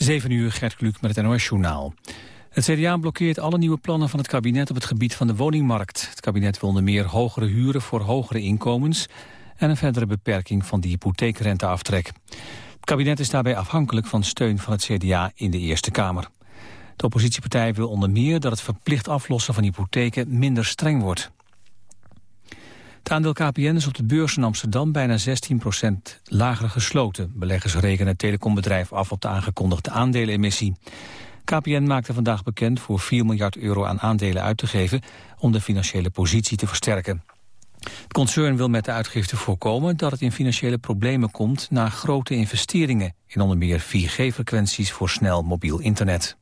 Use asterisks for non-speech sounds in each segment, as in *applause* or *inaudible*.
7 uur, Gert Kluk met het NOS-journaal. Het CDA blokkeert alle nieuwe plannen van het kabinet op het gebied van de woningmarkt. Het kabinet wil onder meer hogere huren voor hogere inkomens... en een verdere beperking van de hypotheekrenteaftrek. Het kabinet is daarbij afhankelijk van steun van het CDA in de Eerste Kamer. De oppositiepartij wil onder meer dat het verplicht aflossen van hypotheken minder streng wordt. Het aandeel KPN is op de beurs in Amsterdam bijna 16% lager gesloten. Beleggers rekenen het telecombedrijf af op de aangekondigde aandelenemissie. KPN maakte vandaag bekend voor 4 miljard euro aan aandelen uit te geven om de financiële positie te versterken. Het concern wil met de uitgifte voorkomen dat het in financiële problemen komt na grote investeringen in onder meer 4G-frequenties voor snel mobiel internet.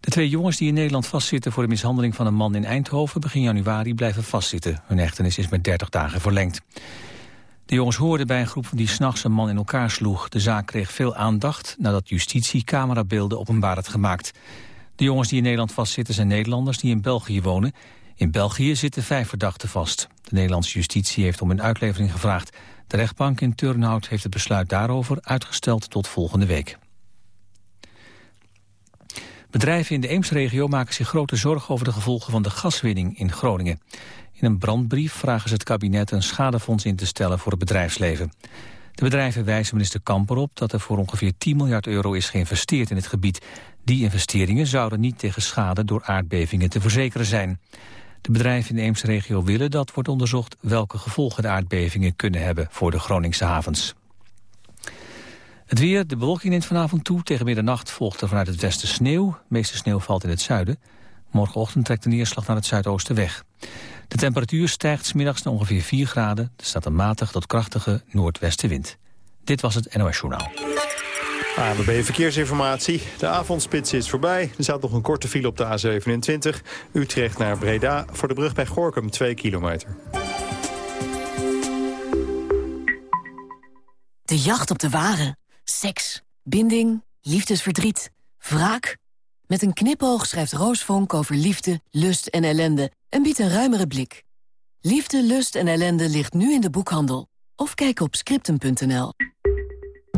De twee jongens die in Nederland vastzitten voor de mishandeling van een man in Eindhoven begin januari blijven vastzitten. Hun hechtenis is met 30 dagen verlengd. De jongens hoorden bij een groep die s'nachts een man in elkaar sloeg. De zaak kreeg veel aandacht nadat justitie camerabeelden openbaar had gemaakt. De jongens die in Nederland vastzitten zijn Nederlanders die in België wonen. In België zitten vijf verdachten vast. De Nederlandse justitie heeft om hun uitlevering gevraagd. De rechtbank in Turnhout heeft het besluit daarover uitgesteld tot volgende week. Bedrijven in de Eemsregio maken zich grote zorgen over de gevolgen van de gaswinning in Groningen. In een brandbrief vragen ze het kabinet een schadefonds in te stellen voor het bedrijfsleven. De bedrijven wijzen minister Kamper op dat er voor ongeveer 10 miljard euro is geïnvesteerd in het gebied. Die investeringen zouden niet tegen schade door aardbevingen te verzekeren zijn. De bedrijven in de Eemsregio willen dat wordt onderzocht welke gevolgen de aardbevingen kunnen hebben voor de Groningse havens. Het weer, de bewolking neemt vanavond toe. Tegen middernacht volgt er vanuit het westen sneeuw. De meeste sneeuw valt in het zuiden. Morgenochtend trekt de neerslag naar het zuidoosten weg. De temperatuur stijgt smiddags naar ongeveer 4 graden. Er staat een matig tot krachtige noordwestenwind. Dit was het NOS Journaal. ANWB Verkeersinformatie. De avondspits is voorbij. Er staat nog een korte file op de A27. Utrecht naar Breda voor de brug bij Gorkum 2 kilometer. De jacht op de ware. Seks, binding, liefdesverdriet, wraak. Met een knipoog schrijft Roos Vonk over liefde, lust en ellende... en biedt een ruimere blik. Liefde, lust en ellende ligt nu in de boekhandel. Of kijk op scriptum.nl.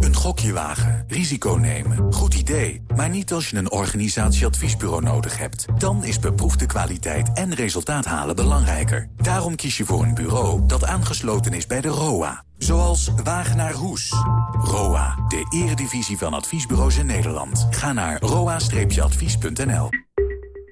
Een gokje wagen, risico nemen, goed idee. Maar niet als je een organisatieadviesbureau nodig hebt. Dan is beproefde kwaliteit en resultaat halen belangrijker. Daarom kies je voor een bureau dat aangesloten is bij de ROA. Zoals Wagenaar Roes. ROA, de eredivisie van adviesbureaus in Nederland. Ga naar roa-advies.nl.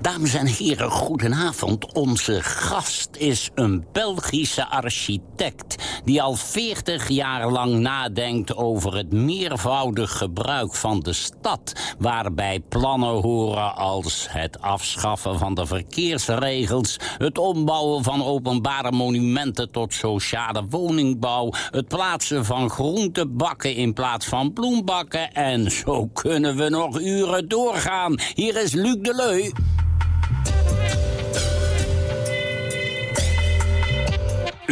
Dames en heren, goedenavond. Onze gast is een Belgische architect... die al 40 jaar lang nadenkt over het meervoudig gebruik van de stad... waarbij plannen horen als het afschaffen van de verkeersregels... het ombouwen van openbare monumenten tot sociale woningbouw... het plaatsen van groentebakken in plaats van bloembakken... en zo kunnen we nog uren doorgaan. Hier is Luc Deleu.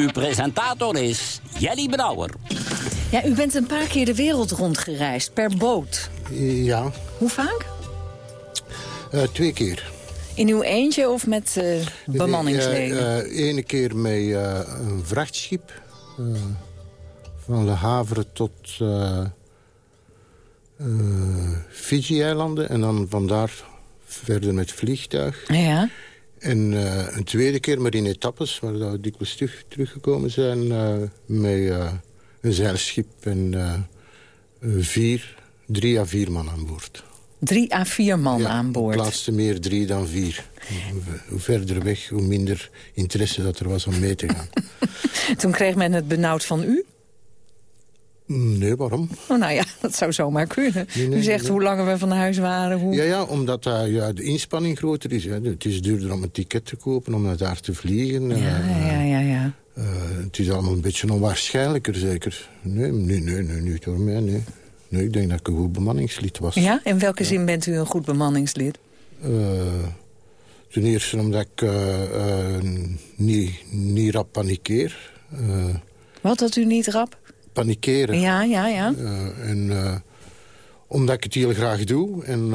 Uw presentator is Jelly Brouwer. Ja, u bent een paar keer de wereld rondgereisd, per boot. Ja. Hoe vaak? Uh, twee keer. In uw eentje of met uh, bemanningsleden? Uh, uh, ene keer met een vrachtschip. van Le Havre tot Fiji-eilanden. En dan vandaar verder met vliegtuig. Ja. En uh, een tweede keer, maar in etappes, waar we dikwijls terug, teruggekomen zijn... Uh, met uh, een zeilschip en vier, drie à vier man aan boord. Drie à vier man ja, aan boord? Plaatste meer drie dan vier. Hoe verder weg, hoe minder interesse dat er was om mee te gaan. *laughs* Toen kreeg men het benauwd van u? Nee, waarom? Oh, nou ja, *laughs* dat zou zomaar kunnen. Nee, nee, U zegt nee. hoe langer we van huis waren, hoe... Ja, ja omdat uh, ja, de inspanning groter is. Hè. Het is duurder om een ticket te kopen, om naar daar te vliegen. Ja, uh, ja, ja, ja. Uh, het is allemaal een beetje onwaarschijnlijker, zeker. Nee, nee, nee, nee niet door mij, nee. Nee, ik denk dat ik een goed bemanningslid was. Ja? In welke zin bent u een goed bemanningslid? Ten eerste omdat ik niet, niet rap panikeer. Wat, dat u niet rap? Panikeren. Ja, ja, ja. en omdat ik het heel graag doe. En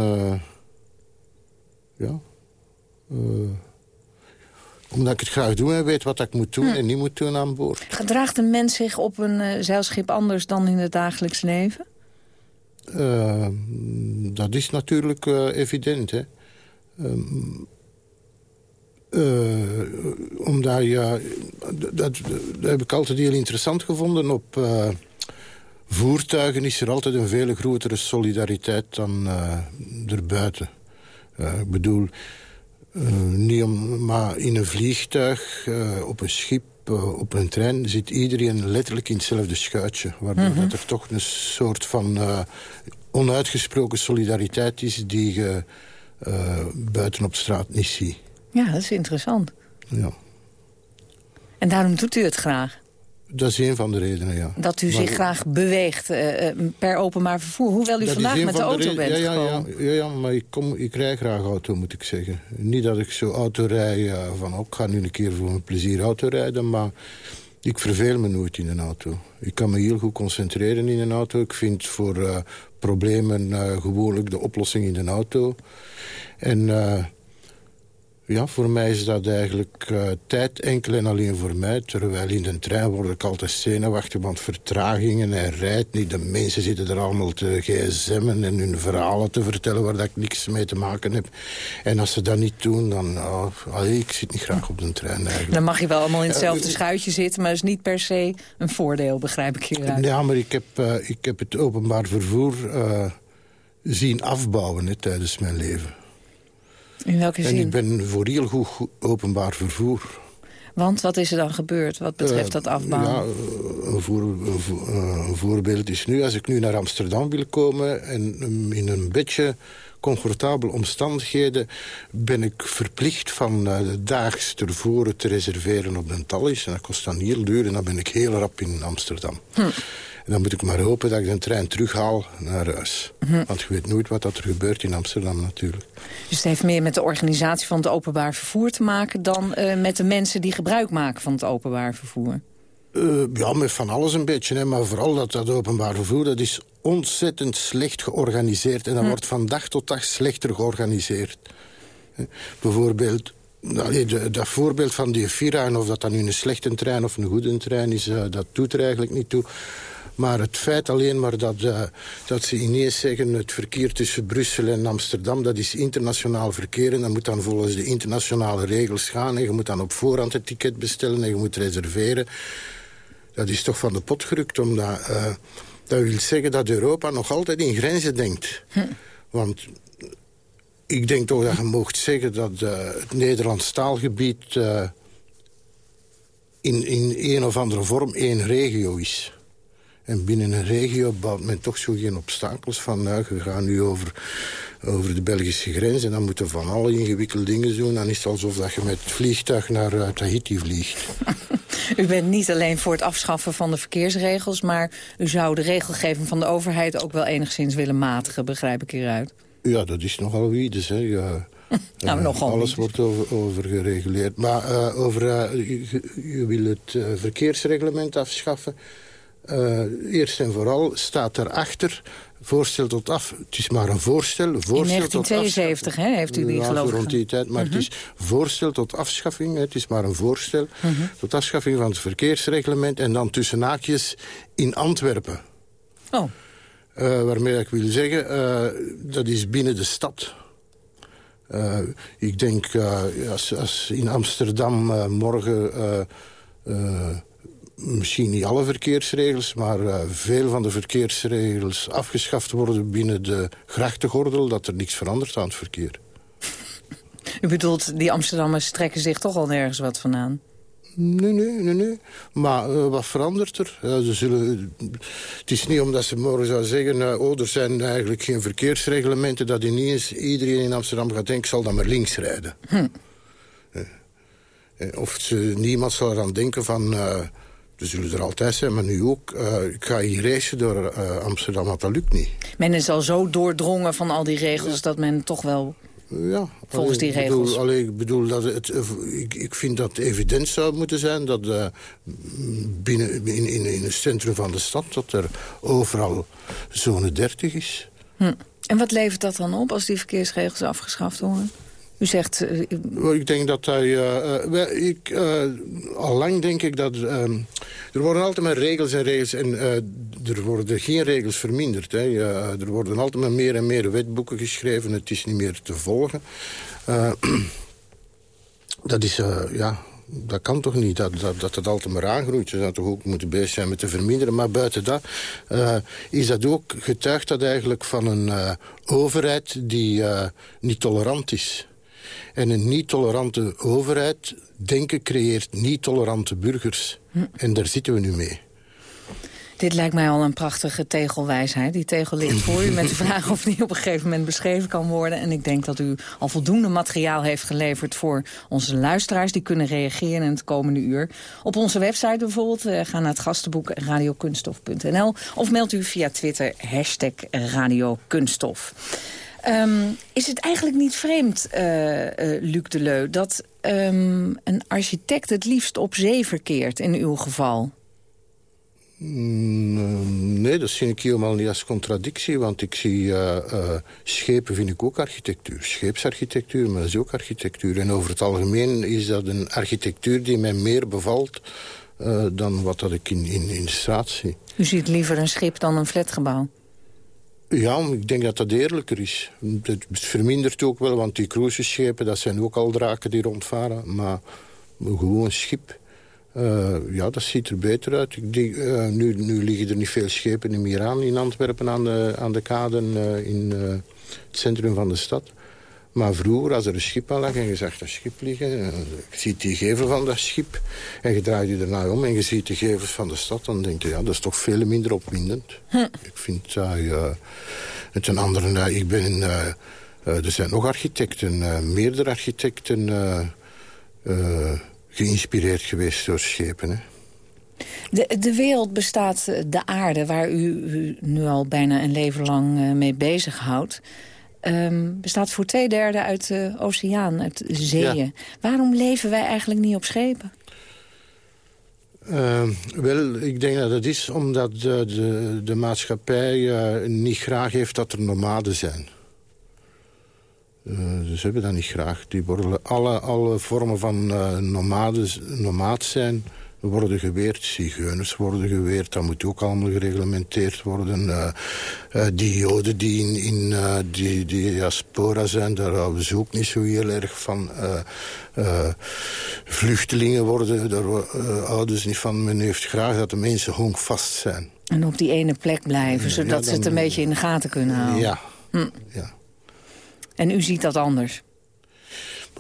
ja... omdat ik het graag doe en weet wat ik moet doen hm. en niet moet doen aan boord. Gedraagt een mens zich op een zeilschip anders dan in het dagelijks leven? dat is natuurlijk evident, hè. Um, uh, omdat ja, dat, dat, heb ik altijd heel interessant gevonden. Op uh, voertuigen is er altijd een veel grotere solidariteit dan uh, erbuiten. ik bedoel, niet om, maar in een vliegtuig, op een schip, op een trein... zit iedereen letterlijk in hetzelfde schuitje. Waardoor mm er toch een soort van onuitgesproken solidariteit is... die je buiten op straat niet ziet. Ja, dat is interessant. Ja. En daarom doet u het graag? Dat is een van de redenen, ja. Dat u zich graag beweegt uh, per openbaar vervoer. Hoewel u vandaag met de auto bent ja, ja. Ja, ja, ja, maar ik, kom, ik rij graag auto, moet ik zeggen. Niet dat ik zo auto rij uh, van... Oh, ik ga nu een keer voor mijn plezier auto rijden, maar... Ik verveel me nooit in een auto. Ik kan me heel goed concentreren in een auto. Ik vind voor uh, problemen gewoonlijk de oplossing in een auto. En ja, voor mij is dat eigenlijk uh, tijd enkel en alleen voor mij. Terwijl in de trein word ik altijd zenuwachtig, want vertragingen, hij rijdt niet. De mensen zitten er allemaal te gsm'en en hun verhalen te vertellen... waar dat ik niks mee te maken heb. En als ze dat niet doen, dan... Oh, ik zit niet graag op de trein eigenlijk. Dan mag je wel allemaal in hetzelfde schuitje zitten... maar dat is niet per se een voordeel, begrijp ik hieruit. Ja, maar ik heb, uh, ik heb het openbaar vervoer zien afbouwen hè, tijdens mijn leven. In welke zin? En ik ben voor heel goed openbaar vervoer. Want wat is er dan gebeurd wat betreft dat afbouwen? Ja, een, voor, een, voorbeeld is nu, als ik nu naar Amsterdam wil komen... en in een beetje comfortabele omstandigheden... ben ik verplicht van uh, daags tevoren te reserveren op de Tallis. En dat kost dan heel duur en dan ben ik heel rap in Amsterdam. Hm. En dan moet ik maar hopen dat ik de trein terughaal naar huis. Mhm. Want je weet nooit wat er gebeurt in Amsterdam natuurlijk. Dus het heeft meer met de organisatie van het openbaar vervoer te maken... dan uh, met de mensen die gebruik maken van het openbaar vervoer? Uh, ja, met van alles een beetje. Hè. Maar vooral dat, dat openbaar vervoer, dat is ontzettend slecht georganiseerd. En dat hm. wordt van dag tot dag slechter georganiseerd. Bijvoorbeeld, dat voorbeeld van die Vira, en of dat dan nu een slechte trein of een goede trein is, uh, dat doet er eigenlijk niet toe. Maar het feit alleen maar dat, uh, dat ze ineens zeggen... het verkeer tussen Brussel en Amsterdam, dat is internationaal verkeer... en dat moet dan volgens de internationale regels gaan... en je moet dan op voorhand het ticket bestellen en je moet reserveren. Dat is toch van de pot gerukt, omdat... Uh, dat wil zeggen dat Europa nog altijd in grenzen denkt. Hm. Want ik denk toch dat je mocht zeggen dat uh, het Nederlands taalgebied... in, in een of andere vorm één regio is. En binnen een regio bouwt men toch zo geen obstakels van... nou, we gaan nu over, over de Belgische grens en dan moeten van alle ingewikkelde dingen doen. Dan is het alsof dat je met het vliegtuig naar uh, Tahiti vliegt. *laughs* U bent niet alleen voor het afschaffen van de verkeersregels... maar u zou de regelgeving van de overheid ook wel enigszins willen matigen, begrijp ik hieruit. Ja, dat is nogal wie dus, hè. *laughs* Ja. nou, nogal alles wordt over, over, gereguleerd. Maar uh, over, uh, je, je, wil het verkeersreglement afschaffen... Uh, eerst en vooral staat erachter voorstel tot af. Het is maar een voorstel. voorstel In 1972 hè, heeft u die ja, geloof rond die tijd. Maar het mhm. is voorstel tot afschaffing. Het is maar een voorstel mhm. tot afschaffing van het verkeersreglement. En dan tussen haakjes in Antwerpen. Oh. Uh, waarmee ik wil zeggen, uh, dat is binnen de stad. ik denk, als, als, in Amsterdam morgen misschien niet alle verkeersregels... maar uh, veel van de verkeersregels afgeschaft worden binnen de grachtengordel... dat er niks verandert aan het verkeer. *laughs* U bedoelt, die Amsterdammers trekken zich toch al nergens wat van aan? Nee, nee, nee, nee. Maar uh, wat verandert er? Uh, ze zullen, het is niet omdat ze morgen zou zeggen... Oh, er zijn eigenlijk geen verkeersreglementen... dat ineens iedereen in Amsterdam gaat denken... zal dan maar links rijden. Hm. of ze, niemand zal eraan denken van... We zullen er altijd zijn, maar nu ook. Uh, ik ga hier racen door uh, Amsterdam, maar dat lukt niet. Men is al zo doordrongen van al die regels dat men toch wel Ja, volgens die regels. Bedoel, alleen, ik bedoel dat het, ik, ik vind dat het evident zou moeten zijn dat uh, binnen in, in, in het centrum van de stad dat er overal zone 30 is. Hm. En wat levert dat dan op als die verkeersregels afgeschaft worden? U zegt... Uh, ik denk dat hij... Uh, ik, allang denk ik dat... Ehm, er worden altijd maar regels en regels... en er worden geen regels verminderd. Hè. er worden altijd maar meer en meer wetboeken geschreven. Het is niet meer te volgen. *clears throat* dat is... ja, dat kan toch niet, dat, dat, dat het altijd maar aangroeit. Je zou toch ook moeten bezig zijn met te verminderen. Maar buiten dat uh, is dat ook getuigd dat eigenlijk van een overheid die niet tolerant is. En een niet-tolerante overheid, denken, creëert niet-tolerante burgers. Hm. En daar zitten we nu mee. Dit lijkt mij al een prachtige tegelwijsheid. Die tegel ligt voor u met de *laughs* vraag of die op een gegeven moment beschreven kan worden. En ik denk dat u al voldoende materiaal heeft geleverd voor onze luisteraars. Die kunnen reageren in het komende uur. Op onze website bijvoorbeeld. Uh, ga naar het gastenboek radiokunstof.nl. Of mailt u via Twitter hashtag radiokunststof. Um, is het eigenlijk niet vreemd, uh, uh, Luc Deleu... dat um, een architect het liefst op zee verkeert in uw geval? Mm, nee, dat zie ik helemaal niet als contradictie. Want ik zie uh, schepen vind ik ook architectuur. Scheepsarchitectuur, maar dat is ook architectuur. En over het algemeen is dat een architectuur die mij meer bevalt... Uh, dan wat dat ik in, in, in de straat zie. U ziet liever een schip dan een flatgebouw? Ja, ik denk dat dat eerlijker is. Het vermindert ook wel, want die cruiseschepen... dat zijn ook al draken die rondvaren. Maar gewoon een schip... Uh, ja, dat ziet er beter uit. Ik denk, uh, nu, nu liggen er niet veel schepen meer aan in Antwerpen aan de, aan de kaden uh, in het centrum van de stad. Maar vroeger, als er een schip aan lag en je zag dat schip liggen... je ziet die gevel van dat schip en je draait je ernaar om... en je ziet de gevels van de stad, dan denk je... ja, dat is toch veel minder opwindend. Hm. Ik vind dat... Uh, het een andere... Uh, ik ben... Uh, er zijn nog architecten, meerdere architecten... geïnspireerd geweest door schepen, hè. De, de wereld bestaat, de aarde, waar u, u nu al bijna een leven lang mee bezighoudt... Um, bestaat voor twee derde uit de oceaan, uit de zeeën. Waarom leven wij eigenlijk niet op schepen? Uh, wel, ik denk dat het is omdat de, de, de maatschappij uh, niet graag heeft dat er nomaden zijn. Uh, ze hebben dat niet graag. Die worden alle, alle vormen van uh, nomades, nomaad zijn worden geweerd, zigeuners worden geweerd. Dat moet ook allemaal gereglementeerd worden. Uh, uh, die joden die in, in uh, die, die diaspora zijn, daar houden ze ook niet zo heel erg van. vluchtelingen worden, daar houden ze niet van. Men heeft graag dat de mensen honkvast zijn. En op die ene plek blijven, zodat ja, dan, ze het een beetje in de gaten kunnen houden. Ja. Hm. ja. En u ziet dat anders?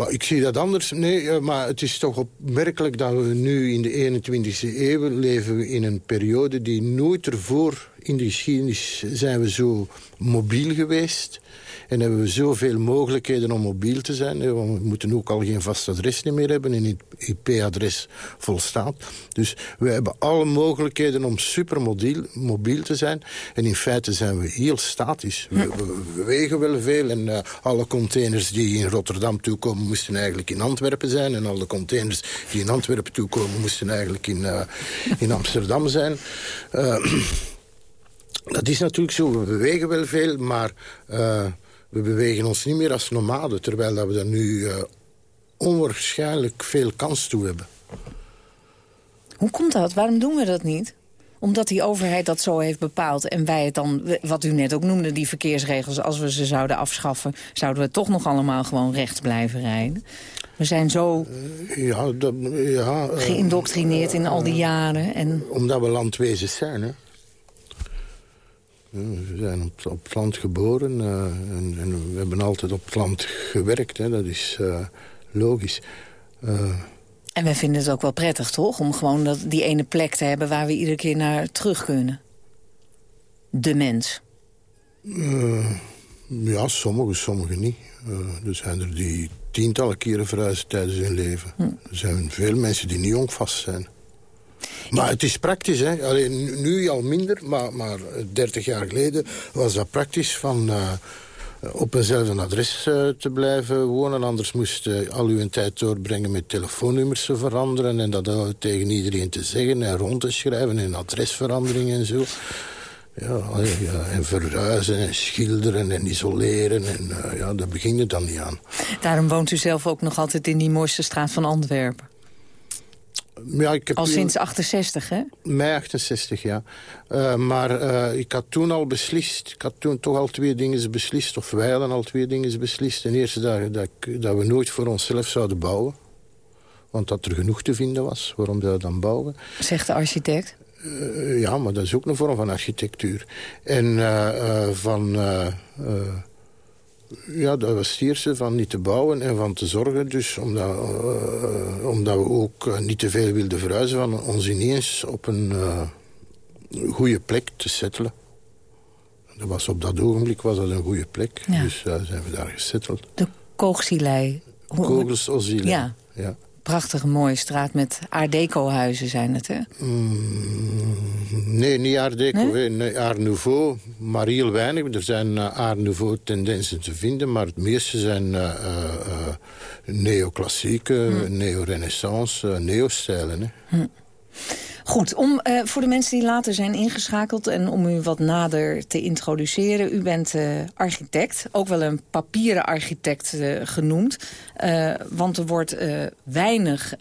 Ik zie dat anders. Nee, eh, maar het is toch opmerkelijk dat we nu in de 21e eeuw leven in een periode die nooit ervoor in de geschiedenis zijn we zo mobiel geweest. En hebben we zoveel mogelijkheden om mobiel te zijn. We moeten ook al geen vast adres meer hebben en IP-adres volstaat. Dus we hebben alle mogelijkheden om super mobiel te zijn. En in feite zijn we heel statisch. We, we, wegen wel veel en uh, alle containers die in Rotterdam toekomen... moesten eigenlijk in Antwerpen zijn. En alle containers die in Antwerpen toekomen... moesten eigenlijk in, uh, in Amsterdam zijn. Uh, dat is natuurlijk zo. We bewegen wel veel, maar we bewegen ons niet meer als nomaden... terwijl dat we daar nu uh, onwaarschijnlijk veel kans toe hebben. Hoe komt dat? Waarom doen we dat niet? Omdat die overheid dat zo heeft bepaald en wij het dan, wat u net ook noemde, die verkeersregels, als we ze zouden afschaffen, zouden we toch nog allemaal gewoon rechts blijven rijden. We zijn zo uh, ja, dat, ja, geïndoctrineerd in al die jaren. En... Omdat we landwezens zijn, hè. We zijn op, op het land geboren uh, en, en, we hebben altijd op het land gewerkt. Hè. Dat is uh, logisch. Uh, en we vinden het ook wel prettig, toch? Om gewoon dat, die ene plek te hebben waar we iedere keer naar terug kunnen. De mens. ja, sommigen, sommigen niet. er zijn er die tientallen keren verhuizen tijdens hun leven. Hm. Er zijn veel mensen die niet jongvast zijn. Maar het is praktisch, hè. Alleen nu al minder, maar, maar 30 jaar geleden was dat praktisch van... Uh, op eenzelfde adres te blijven wonen. Anders moest je al uw tijd doorbrengen met telefoonnummers te veranderen... en dat tegen iedereen te zeggen en rond te schrijven en adresverandering en zo. Ja, ja, en verhuizen en schilderen en isoleren. En ja, daar begint het dan niet aan. Daarom woont u zelf ook nog altijd in die mooiste straat van Antwerpen. Ja, ik heb al sinds 68, hè? Mei 68, ja. Uh, maar uh, ik had toen al beslist, ik had toen toch al twee dingen beslist... of wij hadden al twee dingen beslist. Ten eerste dat, dat, dat we nooit voor onszelf zouden bouwen. Want dat er genoeg te vinden was, waarom zouden we dan bouwen? Zegt de architect. Uh, ja, maar dat is ook een vorm van architectuur. En van... ja, dat was het eerste, van niet te bouwen en van te zorgen. Dus omdat, omdat we ook niet te veel wilden verhuizen... van ons ineens op een goede plek te settelen. Dat was op dat ogenblik was dat een goede plek. Ja. Dus zijn we daar gesetteld. De Koogsilei. Kogels Ja. ja prachtige mooie straat met Art Deco-huizen zijn het, hè? Mm, nee, niet Art Deco. Nee? Nee, Art Nouveau, maar heel weinig. Er zijn uh, Art Nouveau-tendensen te vinden... maar het meeste zijn uh, uh, neoclassieke, hm. neo-renaissance, neo-stijlen. Hm. Goed, om, uh, voor de mensen die later zijn ingeschakeld... en om u wat nader te introduceren. U bent uh, architect, ook wel een papieren architect uh, genoemd. want er wordt weinig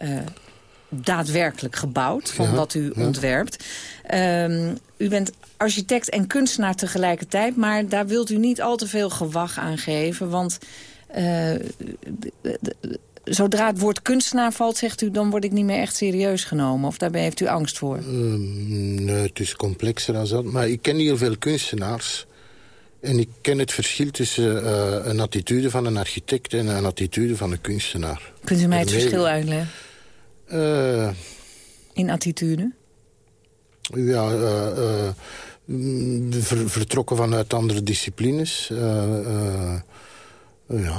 daadwerkelijk gebouwd van wat u ontwerpt. Um, u bent architect en kunstenaar tegelijkertijd... maar daar wilt u niet al te veel gewag aan geven... want zodra het woord kunstenaar valt, zegt u... dan word ik niet meer echt serieus genomen? Of daarbij heeft u angst voor? Um, nee, het is complexer dan dat. Maar ik ken heel veel kunstenaars. En ik ken het verschil tussen uh, een attitude van een architect... en een attitude van een kunstenaar. Kunt u mij het verschil uitleggen? Uh, In attitude? Ja, uh, ver, vertrokken vanuit andere disciplines ja,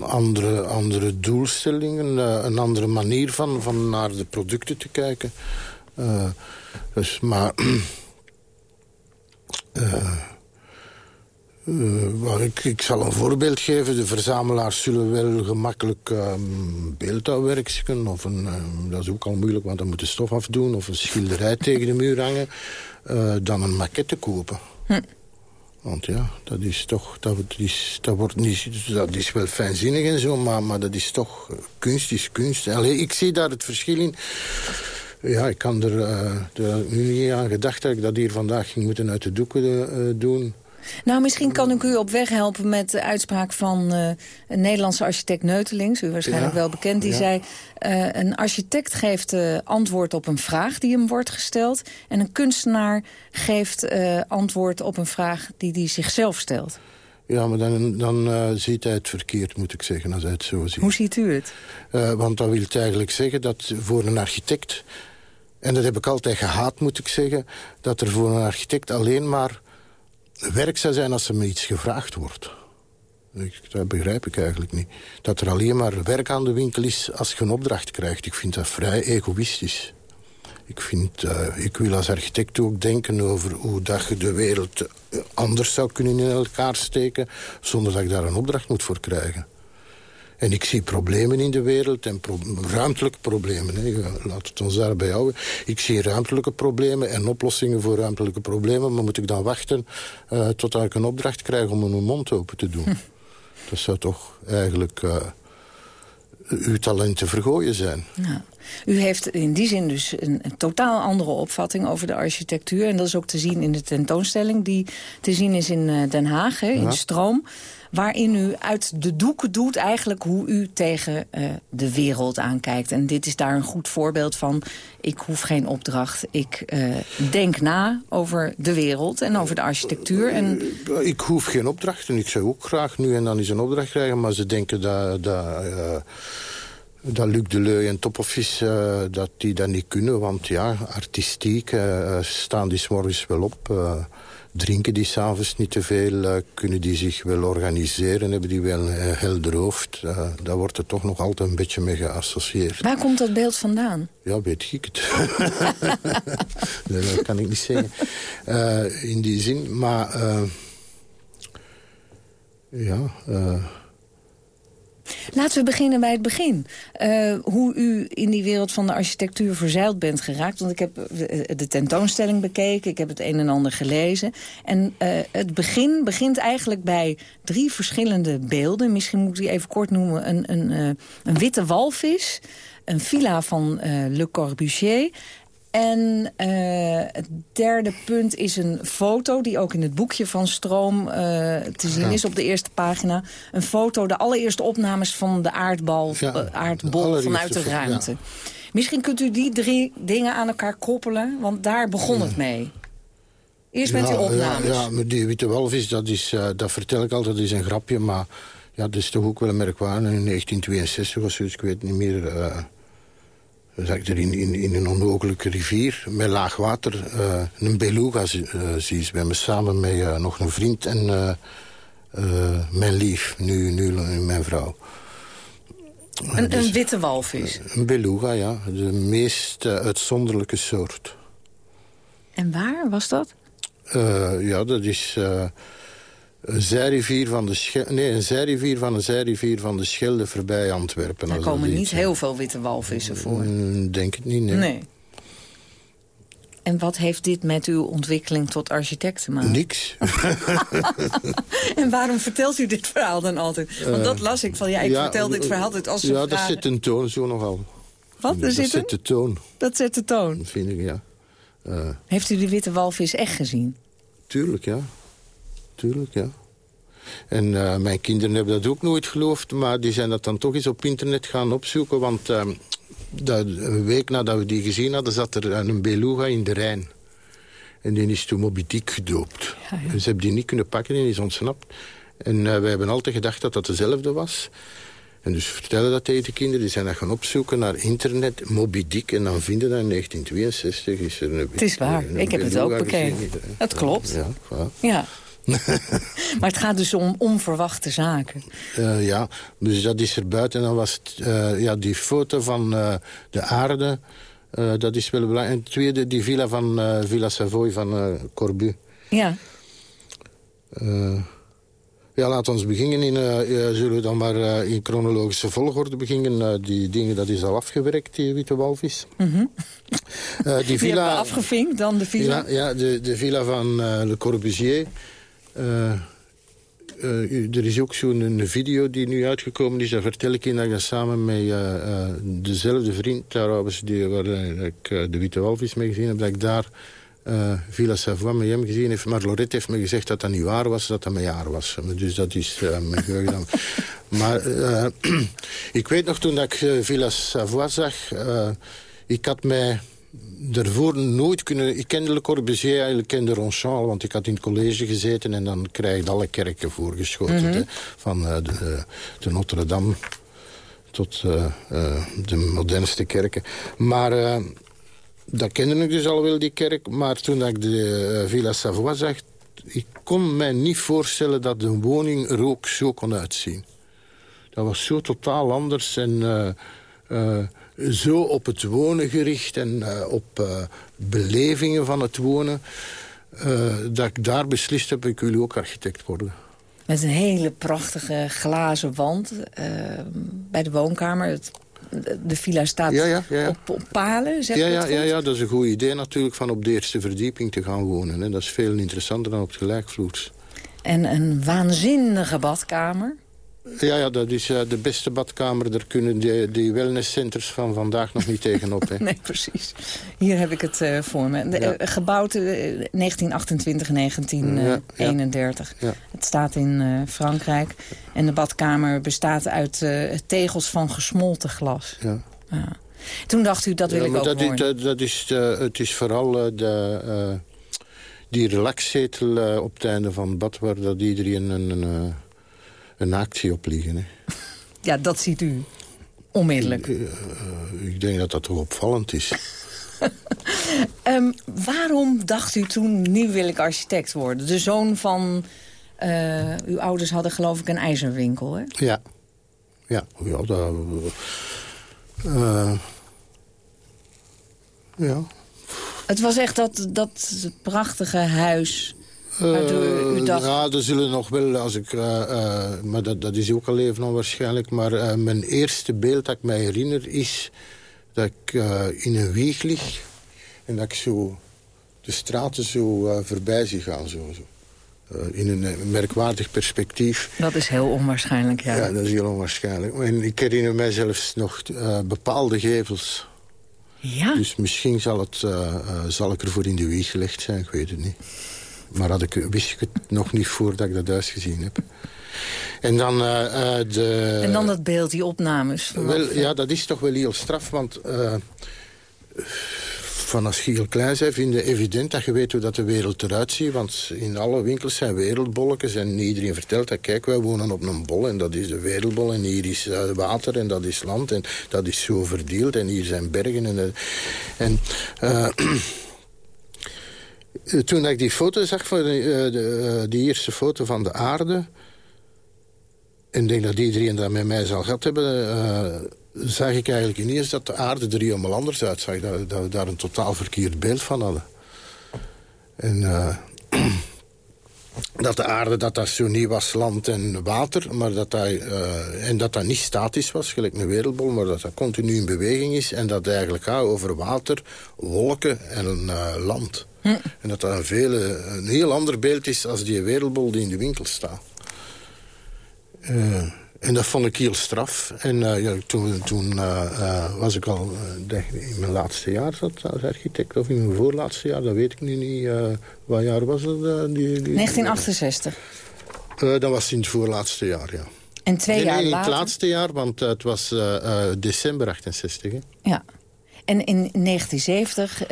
andere, andere doelstellingen, eh, een andere manier van, van naar de producten te kijken. Uh, dus, maar... *clears throat* Uh, ik, ik, zal een voorbeeld geven. De verzamelaars zullen wel gemakkelijk um, beeldhouwwerkstukken... of een, dat is ook al moeilijk, want dan moet de stof afdoen... of een schilderij *laughs* tegen de muur hangen... dan een maquette kopen. Hm. Want ja, dat is toch, dat, is, dat, wordt niet, dat is wel fijnzinnig en zo, maar, maar dat is toch, kunst is kunst. Allee, ik zie daar het verschil in. Ja, ik kan er, uh, nu niet aan gedacht dat ik dat hier vandaag ging moeten uit de doeken uh, doen. Nou, misschien kan ik u op weg helpen met de uitspraak van uh, een Nederlandse architect Neutelings. U waarschijnlijk wel bekend. Die zei, uh, een architect geeft uh, antwoord op een vraag die hem wordt gesteld. En een kunstenaar geeft antwoord op een vraag die hij zichzelf stelt. Ja, maar dan, dan uh, ziet hij het verkeerd, moet ik zeggen, als hij het zo ziet. Hoe ziet u het? Uh, want dat wil eigenlijk zeggen dat voor een architect... en dat heb ik altijd gehaat, moet ik zeggen... dat er voor een architect alleen maar werk zou zijn als er me iets gevraagd wordt. dat begrijp ik eigenlijk niet. Dat er alleen maar werk aan de winkel is als je een opdracht krijgt. Ik vind dat vrij egoïstisch. Ik, vind, uh, ik wil als architect ook denken over hoe dat je de wereld eh, anders zou kunnen in elkaar steken... zonder dat ik daar een opdracht moet voor krijgen. En ik zie problemen in de wereld, en ruimtelijke problemen. Hè. Laat het ons daarbij houden. Ik zie ruimtelijke problemen en oplossingen voor ruimtelijke problemen. Maar moet ik dan wachten uh, tot ik een opdracht krijg om mijn mond open te doen? Hm. Dat zou toch eigenlijk uh, uw talenten vergooien zijn. Ja. U heeft in die zin dus een, een, totaal andere opvatting over de architectuur. En dat is ook te zien in de tentoonstelling die te zien is in uh, Den Haag, hè, in Stroom waarin u uit de doeken doet eigenlijk hoe u tegen uh, de wereld aankijkt. En dit is daar een goed voorbeeld van. Ik hoef geen opdracht. Ik uh, denk na over de wereld en over de architectuur. En... Eh, ik hoef geen opdracht en ik zou ook graag nu en dan eens een opdracht krijgen. Maar ze denken dat... dat uh, dat Luc Deleu en Topoffice dat die dat niet kunnen. Want ja, artistiek staan die s morgens wel op. drinken die s'avonds niet te veel, uh, kunnen die zich wel organiseren, hebben die wel een helder hoofd. Uh, daar wordt er toch nog altijd een beetje mee geassocieerd. Waar komt dat beeld vandaan? Ja, weet ik het. *laughs* dat kan ik niet zeggen. In die zin, maar... Ja. Laten we beginnen bij het begin. Uh, hoe u in die wereld van de architectuur verzeild bent geraakt. Want ik heb de tentoonstelling bekeken, ik heb het een en ander gelezen. En uh, het begin begint eigenlijk bij drie verschillende beelden. Misschien moet ik die even kort noemen. Een, een, een witte walvis, een villa van Le Corbusier en uh, het derde punt is een foto die ook in het boekje van Stroom uh, te zien is op de eerste pagina. Een foto, de allereerste opnames van de aardbal, ja, uh, aardbol vanuit de ruimte. Ja. Misschien kunt u die drie dingen aan elkaar koppelen, want daar begon het mee. Eerst met die opnames. Ja, ja, die witte walvis, dat, is, dat vertel ik altijd, dat is een grapje. Maar ja, dat is toch ook wel een merkwaardig. In 1962 of zoiets, ik weet niet meer zag ik er in, in, in een onmogelijke rivier met laag water uh, een beluga uh, zie bij me samen met uh, nog een vriend en mijn lief, nu, nu mijn vrouw. Een, dus, een witte walvis? Een beluga, ja. De meest uitzonderlijke soort. En waar was dat? ja, dat is een zijrivier van de Schelde, nee, een zijrivier van een zijrivier van de Schelde voorbij Antwerpen. Er komen niet heel veel witte walvissen voor. Mm, denk het niet, nee. nee. En wat heeft dit met uw ontwikkeling tot architect te maken? Niks. *laughs* en waarom vertelt u dit verhaal dan altijd? Want dat las ik van, ja, ik vertel dit verhaal altijd als Ja, vragen... dat zit een toon zo nogal. Wat? dat zit, zit de toon. Dat zet de toon? vind ik, ja. Uh, heeft u de witte walvis echt gezien? Tuurlijk, ja tuurlijk, ja. En uh, mijn kinderen hebben dat ook nooit geloofd, maar die zijn dat dan toch eens op internet gaan opzoeken. Want uh, dat, een week nadat we die gezien hadden, zat er een beluga in de Rijn. En die is toen Moby Dick gedoopt. Ja, ja. En ze hebben die niet kunnen pakken, die is ontsnapt. En uh, wij hebben altijd gedacht dat dat dezelfde was. En dus vertellen dat tegen de kinderen. Die zijn dat gaan opzoeken naar internet, Moby Dick. En dan vinden dat in 1962 is er een... Het is waar, een ik heb het ook bekeken. Het klopt. Ja, ja. ja. *laughs* maar het gaat dus om onverwachte zaken. Uh, ja, dus dat is er buiten. En dan was het, uh, ja, die foto van uh, de aarde. dat is wel belangrijk. En het tweede, die villa van Villa Savoy van Corbu. Ja. ja, laten we beginnen in... zullen we dan maar in chronologische volgorde beginnen? die dingen, dat is al afgewerkt, die witte walvis. Mm -hmm. *laughs* die villa... Die afgevinkt, dan de villa? Ja, ja de, de villa van Le Corbusier... Uh, uh, er is ook zo'n video die nu uitgekomen is. Daar vertel ik in dat ik samen met uh, dezelfde vriend... trouwens, die, waar ik de Witte Walvis mee gezien heb... dat ik daar Villa Savoie met hem gezien heb. Maar Lorette heeft me gezegd dat dat niet waar was, dat dat mijn jaar was. Dus dat is mijn geheugen. *laughs* maar *clears throat* ik weet nog toen dat ik Villa Savoie zag... ik had mij daarvoor nooit kunnen... Ik kende Le Corbusier, eigenlijk kende Ronchamp... want ik had in het college gezeten en dan krijg je alle kerken voorgeschoten. Mm -hmm. van uh, de, de Notre-Dame tot uh, uh, de modernste kerken. Maar dat kende ik dus al wel, die kerk. Maar toen ik de Villa Savoie zag... ik kon mij niet voorstellen dat een woning er ook zo kon uitzien. Dat was zo totaal anders en zo op het wonen gericht en uh, op uh, belevingen van het wonen... Uh, dat ik daar beslist heb, ik wil ook architect worden. Met een hele prachtige glazen wand bij de woonkamer. Het, de villa staat ja, ja, ja. Op, op, palen, zeg ja, ja, ja, ja, dat is een goed idee natuurlijk van op de eerste verdieping te gaan wonen. Hè. Dat is veel interessanter dan op het gelijkvloers. En een waanzinnige badkamer. Ja, ja, dat is uh, de beste badkamer. Daar kunnen die, die wellnesscenters van vandaag nog niet tegenop. Hè. *laughs* nee, precies. Hier heb ik het uh, voor me. De, ja. uh, gebouwd 1928, 1931. Ja, het staat in Frankrijk. En de badkamer bestaat uit tegels van gesmolten glas. Ja. Toen dacht u, dat wil ik ook dat. Is, dat, is, het is vooral de, die relaxzetel op het einde van het bad... waar dat iedereen een... een actie op liggen. Hè. Ja, dat ziet u onmiddellijk. Ik, uh, ik denk dat dat toch opvallend is. um, *laughs* waarom dacht u toen, nu wil ik architect worden? De zoon van... Uh, uw ouders hadden geloof ik een ijzerwinkel, hè? Ja. Ja, ja dat... Uh, ja. Het was echt dat, dat prachtige huis U dacht... Ja, er zullen nog wel, als ik, maar dat, dat is ook al even onwaarschijnlijk. Maar mijn eerste beeld dat ik mij herinner is dat ik in een wieg lig... en dat ik zo de straten zo voorbij zie gaan. Zo, zo. In een merkwaardig perspectief. Dat is heel onwaarschijnlijk, ja. Ja, dat is heel onwaarschijnlijk. En ik herinner mij zelfs nog bepaalde gevels. Ja? Dus misschien zal, het, zal ik ervoor in de wieg gelegd zijn, ik weet het niet. Maar had ik, wist ik het nog niet voordat ik dat huis gezien heb. En dan, de... En dan dat beeld, die opnames. Wel, ja, dat is toch wel heel straf, want van als je heel klein bent, vind je evident dat je weet hoe dat de wereld eruit ziet. Want in alle winkels zijn wereldbolletjes en iedereen vertelt dat, kijk, wij wonen op een bol en dat is de wereldbol en hier is uh, water en dat is land en dat is zo verdeeld en hier zijn bergen. En, uh, en uh, *clears throat* toen ik die foto zag, van de, de, die eerste foto van de aarde... en ik denk dat iedereen dat met mij zal gehad hebben zag ik eigenlijk ineens dat de aarde er helemaal anders uitzag. Dat, we daar een totaal verkeerd beeld van hadden. En *clears throat* dat de aarde dat dat zo niet was land en water, maar dat dat, uh, en dat dat niet statisch was, gelijk een wereldbol, maar dat dat continu in beweging is en dat het eigenlijk gaat over water, wolken en uh, land. Hm. En dat dat een, vele, een heel ander beeld is als die wereldbol die in de winkel staat. En dat vond ik heel straf. En uh, ja, toen, toen uh, uh, was ik al in mijn laatste jaar zat als architect. Of in mijn voorlaatste jaar, dat weet ik nu niet. wat jaar was dat? Die, die, 1968. dat was in het voorlaatste jaar, ja. En twee jaar nee, later? in het laatste jaar, want het was december 68. Hè. Ja. En in 1970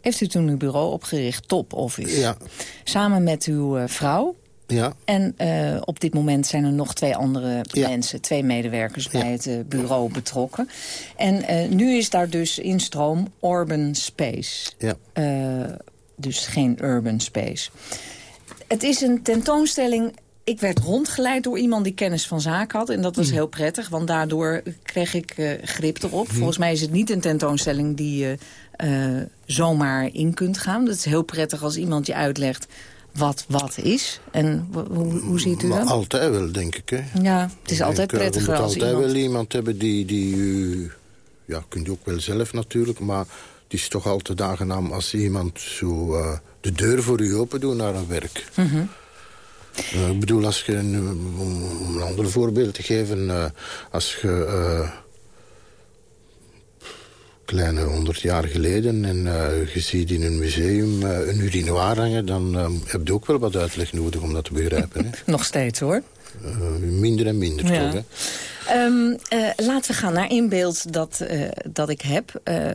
heeft u toen uw bureau opgericht, Top Office. Ja. Samen met uw vrouw. Ja. En uh, op dit moment zijn er nog twee andere ja. mensen, twee medewerkers bij het uh, bureau betrokken. En uh, nu is daar dus in stroom Urban Space. Ja. dus geen Urban Space. Het is een tentoonstelling ik werd rondgeleid door iemand die kennis van zaken had. En dat was heel prettig, want daardoor kreeg ik uh, grip erop. Volgens mij is het niet een tentoonstelling die je uh, zomaar in kunt gaan. Dat is heel prettig als iemand je uitlegt wat wat is. En hoe, hoe ziet u maar dat? altijd wel, denk ik. Hè? Ja, het is altijd denk, prettiger Je moet als altijd iemand... wel iemand hebben die, die u... Ja, kunt u ook wel zelf natuurlijk, maar het is toch altijd aangenaam als iemand zo uh, de deur voor u open doet naar een werk. Mm -hmm. uh, ik bedoel, als je, een, om een ander voorbeeld te geven, als je kleine honderd jaar geleden en uh, je ziet in een museum uh, een urinoir hangen... dan uh, heb je ook wel wat uitleg nodig om dat te begrijpen. Hè? *laughs* Nog steeds, hoor. minder en minder, ja. toch, hè? Um, uh, laten we gaan naar een beeld dat, uh, dat ik heb. Uh,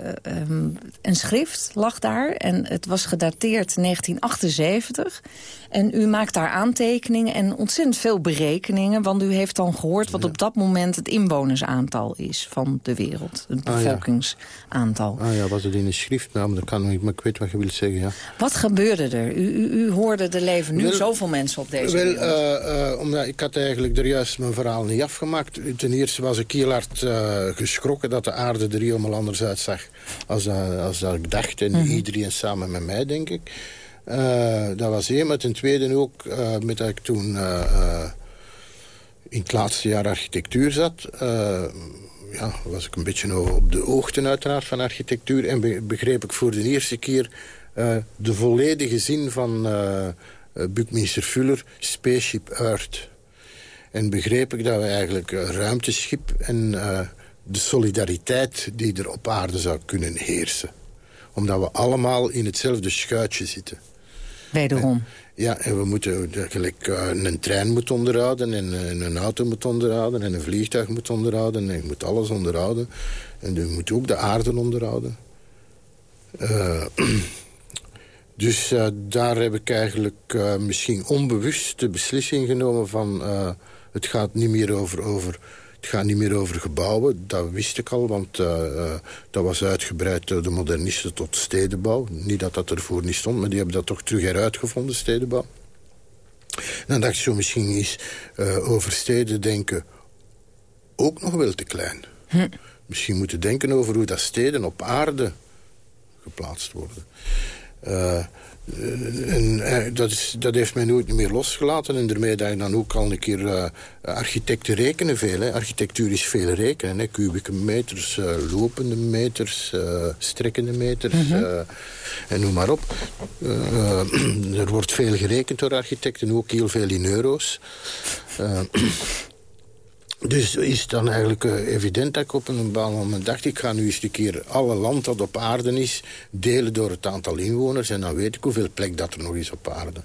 um, een schrift lag daar en het was gedateerd 1978. En u maakt daar aantekeningen en ontzettend veel berekeningen... want u heeft dan gehoord wat ja. op dat moment het inwonersaantal is van de wereld. Het bevolkingsaantal. Ah ja, ah, ja was het in een schriftnaam? Dat kan niet, maar ik weet wat je wilt zeggen, ja. Wat gebeurde er? U, u, u hoorde er leven nu wel, zoveel mensen op deze wel, wereld. omdat ik had eigenlijk er juist mijn verhaal niet afgemaakt ten eerste was ik heel hard uh, geschrokken dat de aarde er helemaal anders uitzag als, uh, als dat ik dacht. En mm -hmm. iedereen samen met mij, denk ik. Uh, dat was één. Maar ten tweede ook met dat ik toen in het laatste jaar architectuur zat... ja, was ik een beetje op de hoogte uiteraard van architectuur... en be begreep ik voor de eerste keer de volledige zin van Buckminster Fuller... Spaceship Earth... En begreep ik dat we eigenlijk ruimteschip en uh, de solidariteit die er op aarde zou kunnen heersen. Omdat we allemaal in hetzelfde schuitje zitten. Wederom. En, ja, en we moeten gelijk uh, een trein moet onderhouden en, en, een auto moet onderhouden en een vliegtuig moet onderhouden en je moet alles onderhouden. En je moet ook de aarde onderhouden. *clears throat* dus daar heb ik eigenlijk misschien onbewust de beslissing genomen van het gaat niet meer over, over, het gaat niet meer over gebouwen. Dat wist ik al, want uh, uh, dat was uitgebreid door de modernisten tot stedenbouw. Niet dat dat ervoor niet stond, maar die hebben dat toch terug heruitgevonden, stedenbouw. Dan dacht ik zo misschien is uh, over steden denken ook nog wel te klein. Hm. Misschien moeten denken over hoe dat steden op aarde geplaatst worden. En, eh, dat, is, dat heeft mij nooit meer losgelaten. En daarmee dat je dan ook al een keer... Uh, architecten rekenen veel. Hè. Architectuur is veel rekenen. Hè. Kubieke meters, uh, lopende meters, strekkende meters. Mhm. en noem maar op. *clears throat* er wordt veel gerekend door architecten. Ook heel veel in euro's. *clears throat* Dus is het dan eigenlijk uh, evident dat ik op een bepaald moment dacht... ik ga nu eens een keer alle land dat op aarde is... delen door het aantal inwoners... en dan weet ik hoeveel plek dat er nog is op aarde.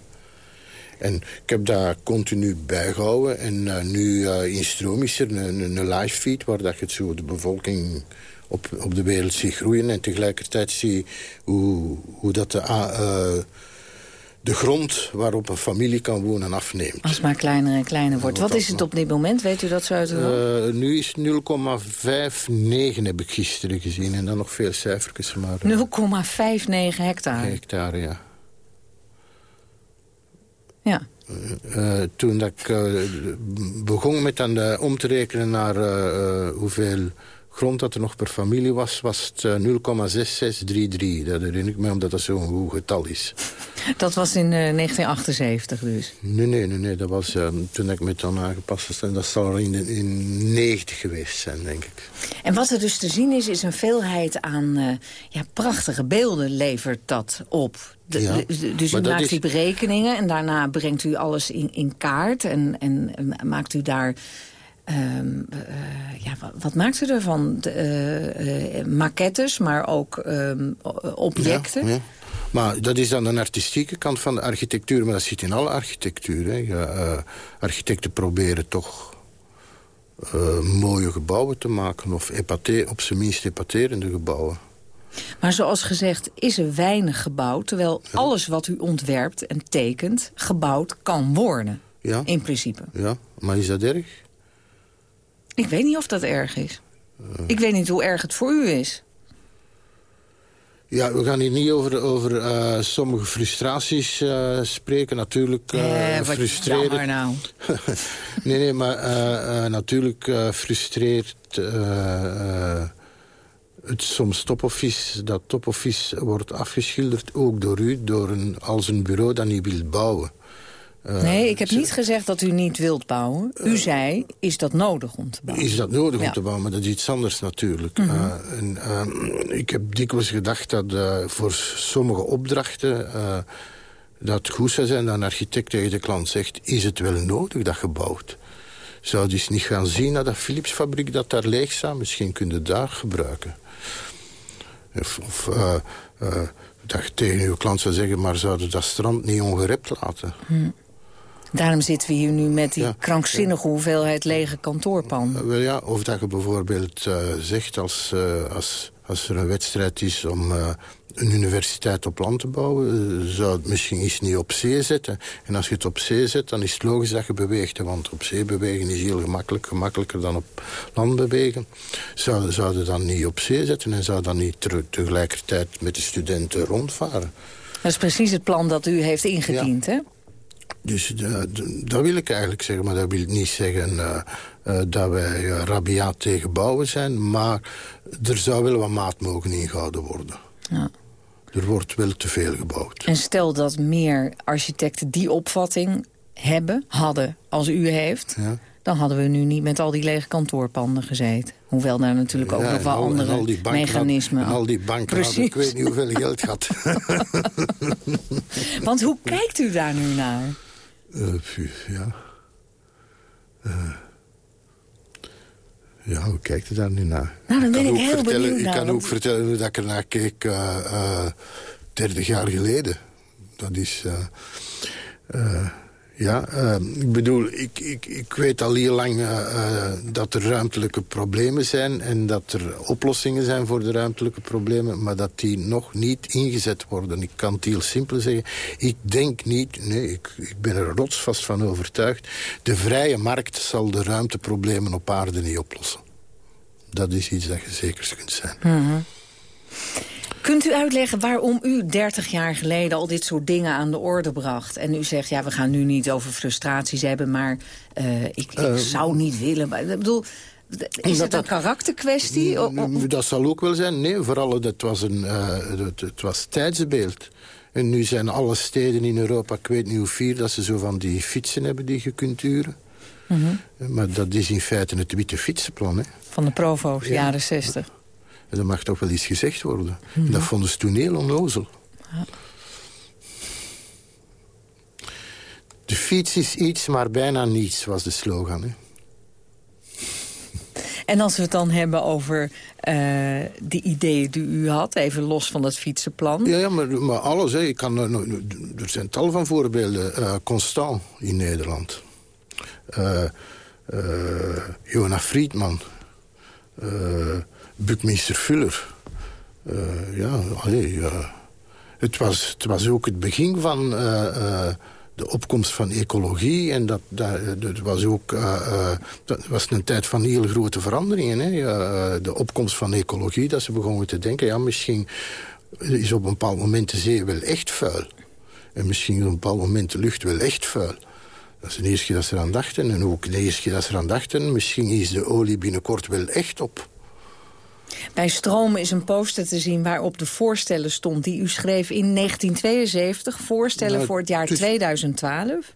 En ik heb daar continu bijgehouden. En uh, nu uh, in stroom is er een, een, live feed... waar dat je zo de bevolking op, op de wereld ziet groeien... en tegelijkertijd zie hoe, hoe dat de de grond waarop een familie kan wonen afneemt. Als het maar kleiner en kleiner wordt. Wat is het op dit moment? Weet u dat zo uit uh, Nu is 0,59 heb ik gisteren gezien. En dan nog veel cijfertjes. 0,59 hectare? Hectare, ja. Ja. Uh, toen dat ik begon met dan, om te rekenen naar hoeveel grond dat er nog per familie was, was het 0,6633. Eh, dat herinner ik me, omdat dat zo'n hoog getal is. *laughs* Dat was in 1978 eh, dus? Nee, nee, nee, nee dat was uh, toen ik me dan aangepast was. En dat zal in, in 90 geweest zijn, denk ik. En wat er dus te zien is, is een veelheid aan ja, prachtige beelden levert dat op. De, dus u maakt die berekeningen en daarna brengt u alles in, in kaart... en, en maakt u daar Ehm, eh, ja, wat, wat, maakt u ervan? De, uh, uh, maquettes, maar ook ehm, objecten? Ja, Maar dat is dan de artistieke kant van de architectuur. Maar dat zit in alle architectuur. Hè. Architecten proberen toch mooie gebouwen te maken. Of epate, op zijn minst epaterende gebouwen. Maar zoals gezegd is er weinig gebouwd... terwijl alles wat u ontwerpt en tekent gebouwd kan worden. Ja. In principe. Ja, maar is dat erg? Ik weet niet of dat erg is. Ik weet niet hoe erg het voor u is. Ja, we gaan hier niet over, over uh, sommige frustraties uh, spreken. Natuurlijk uh, eh, frustreren. nou. *laughs* nee, nee, maar natuurlijk frustreert het soms topoffice. Dat topoffice wordt afgeschilderd, ook door u, door een, als een bureau dat niet wil bouwen. Uh, nee, ik heb niet gezegd dat u niet wilt bouwen. U uh, zei, is dat nodig om te bouwen? Is dat nodig om te bouwen, maar dat is iets anders natuurlijk. Mm -hmm. uh, en, ehm, ik heb dikwijls gedacht dat voor sommige opdrachten... dat goed zou zijn dat een architect tegen de klant zegt... is het wel nodig dat gebouwd? Zou dus niet gaan zien naar dat Philipsfabriek dat daar leeg staat? Misschien kun je daar gebruiken. Of, of dat je tegen uw klant zou zeggen... maar zouden dat strand niet ongerept laten? Hm. Daarom zitten we hier nu met die krankzinnige hoeveelheid lege kantoorpan. Uh, wel ja, of dat je bijvoorbeeld uh, zegt als, uh, als, als er een wedstrijd is om een universiteit op land te bouwen... zou het misschien iets niet op zee zetten. En als je het op zee zet, dan is het logisch dat je beweegt. Want op zee bewegen is heel gemakkelijk, gemakkelijker dan op land bewegen. Zou, zou je dan niet op zee zetten en zou dan niet tegelijkertijd met de studenten rondvaren? Dat is precies het plan dat u heeft ingediend, hè? Dus uh, dat wil ik eigenlijk zeggen. Maar dat wil niet zeggen uh, uh, dat wij rabiaat tegen bouwen zijn. Maar er zou wel wat maat mogen ingehouden worden. Ja. Er wordt wel te veel gebouwd. En stel dat meer architecten die opvatting hebben, hadden, als u heeft... Ja. dan hadden we nu niet met al die lege kantoorpanden gezeten. Hoewel daar natuurlijk ook nog wel andere mechanismen... En al die banken hadden, ik weet niet hoeveel geld gehad. *laughs* *laughs* Want hoe kijkt u daar nu naar? Uh, ja. Uh, ja, hoe kijkt u daar nu naar? Nou, dan ben ik, ik heel benieuwd Ik kan ook vertellen hoe ik ernaar keek uh, 30 jaar geleden. Dat is... Ja, uh, ik bedoel, ik, ik, ik weet al heel lang uh, uh, dat er ruimtelijke problemen zijn... en dat er oplossingen zijn voor de ruimtelijke problemen... maar dat die nog niet ingezet worden. Ik kan het heel simpel zeggen. Ik denk niet, nee, ik, ik ben er rotsvast van overtuigd... de vrije markt zal de ruimteproblemen op aarde niet oplossen. Dat is iets dat je zeker kunt zijn. -hmm. Kunt u uitleggen waarom u 30 jaar geleden al dit soort dingen aan de orde bracht? En u zegt, ja, we gaan nu niet over frustraties hebben, maar uh, ik, ik uh, zou niet willen. Maar, ik bedoel, is het een karakterkwestie? Dat zal ook wel zijn. Nee, vooral, het was, een, uh, het, het was tijdsbeeld. En nu zijn alle steden in Europa, ik weet niet hoe vier... dat ze zo van die fietsen hebben die je kunt huren. Mhm. Maar dat is in feite het witte fietsenplan. Hè. Van de Provo's, jaren 60. En dat mag toch wel eens gezegd worden. Mhm. En dat vonden ze toen heel onnozel. Ja. De fiets is iets, maar bijna niets, was de slogan. Hè. En als we het dan hebben over uh, die ideeën die u had... even los van dat fietsenplan. Ja, ja maar, maar alles. Hè. Ik kan, er zijn tal van voorbeelden. Uh, Constant in Nederland. Uh, Jonas Friedman. Buckminster Fuller. ja, allee, het, was, het was ook het begin van de opkomst van ecologie. En dat, dat, dat was ook dat was een tijd van heel grote veranderingen. Hè? De opkomst van ecologie, dat ze begonnen te denken... ja, misschien is op een bepaald moment de zee wel echt vuil. En misschien op een bepaald moment de lucht wel echt vuil. Dat is de eerste dat ze eraan dachten. En ook de eerste dat ze eraan dachten... misschien is de olie binnenkort wel echt op. Bij Stroom is een poster te zien waarop de voorstellen stond... die u schreef in 1972, voorstellen Nou, voor het jaar het is- 2012.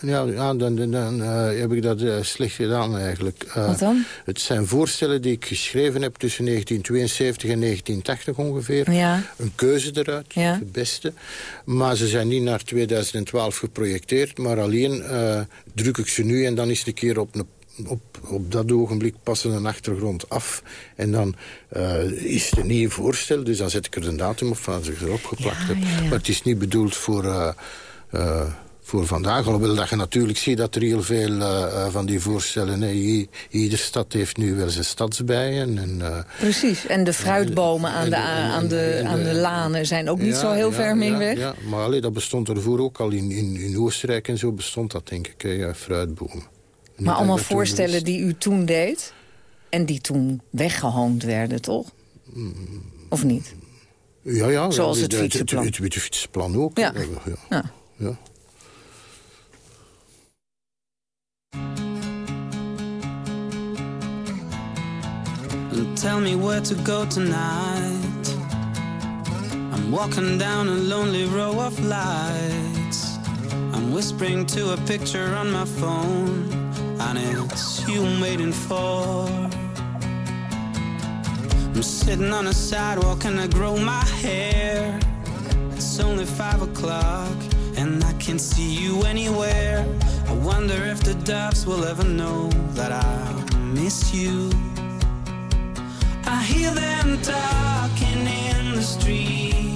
Ja, ja dan, dan, dan, eh, heb ik dat eh, slecht gedaan eigenlijk. Eh, Wat dan? Het zijn voorstellen die ik geschreven heb tussen 1972 en 1980 ongeveer. Ja. Een keuze eruit, Ja. de beste. Maar ze zijn niet naar 2012 geprojecteerd, maar alleen druk ik ze nu en dan is het een keer op een op, op dat ogenblik passen een achtergrond af. En dan eh, is het een nieuw voorstel, dus dan zet ik er een datum op van als ik erop geplakt heb. ja, ja. Maar het is niet bedoeld voor, eh, eh, voor vandaag. Alhoewel dat je natuurlijk ziet dat er heel veel van die voorstellen... i- ieder stad heeft nu wel zijn stadsbijen. En, Precies, en de fruitbomen aan de, en de- en- aan de, en aan de lanen zijn ook niet ja, zo heel ja, ver mee ja, weg. Ja, maar allee, dat bestond ervoor ook al in, in, in Oostenrijk en zo bestond dat, denk ik, hè, ja, fruitbomen. Maar allemaal voorstellen die u toen deed... en die toen weggehoond werden, toch? Of niet? Ja, ja. Zoals ja, het fietsenplan. Het, het, het fietsenplan ook. Ja. ja. Ja. ja. tell me where to go tonight. I'm walking down a lonely row of lights. I'm whispering to a picture on my phone, it's you waiting for. I'm sitting on a sidewalk and I grow my hair. It's only five o'clock, and I can't see you anywhere. I wonder if the doves will ever know that I miss you. I hear them talking in the street.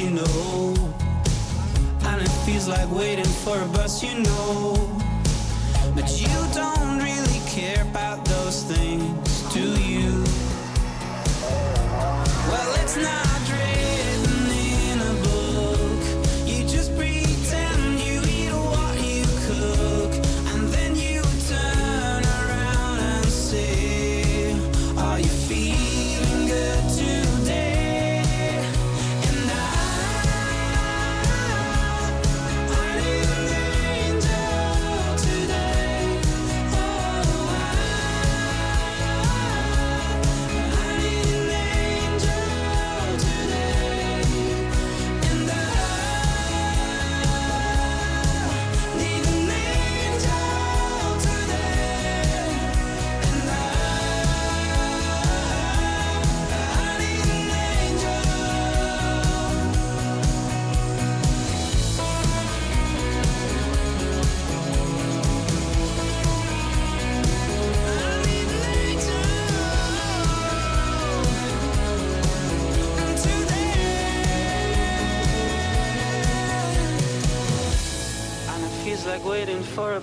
You know. And it feels like waiting for a bus, you know.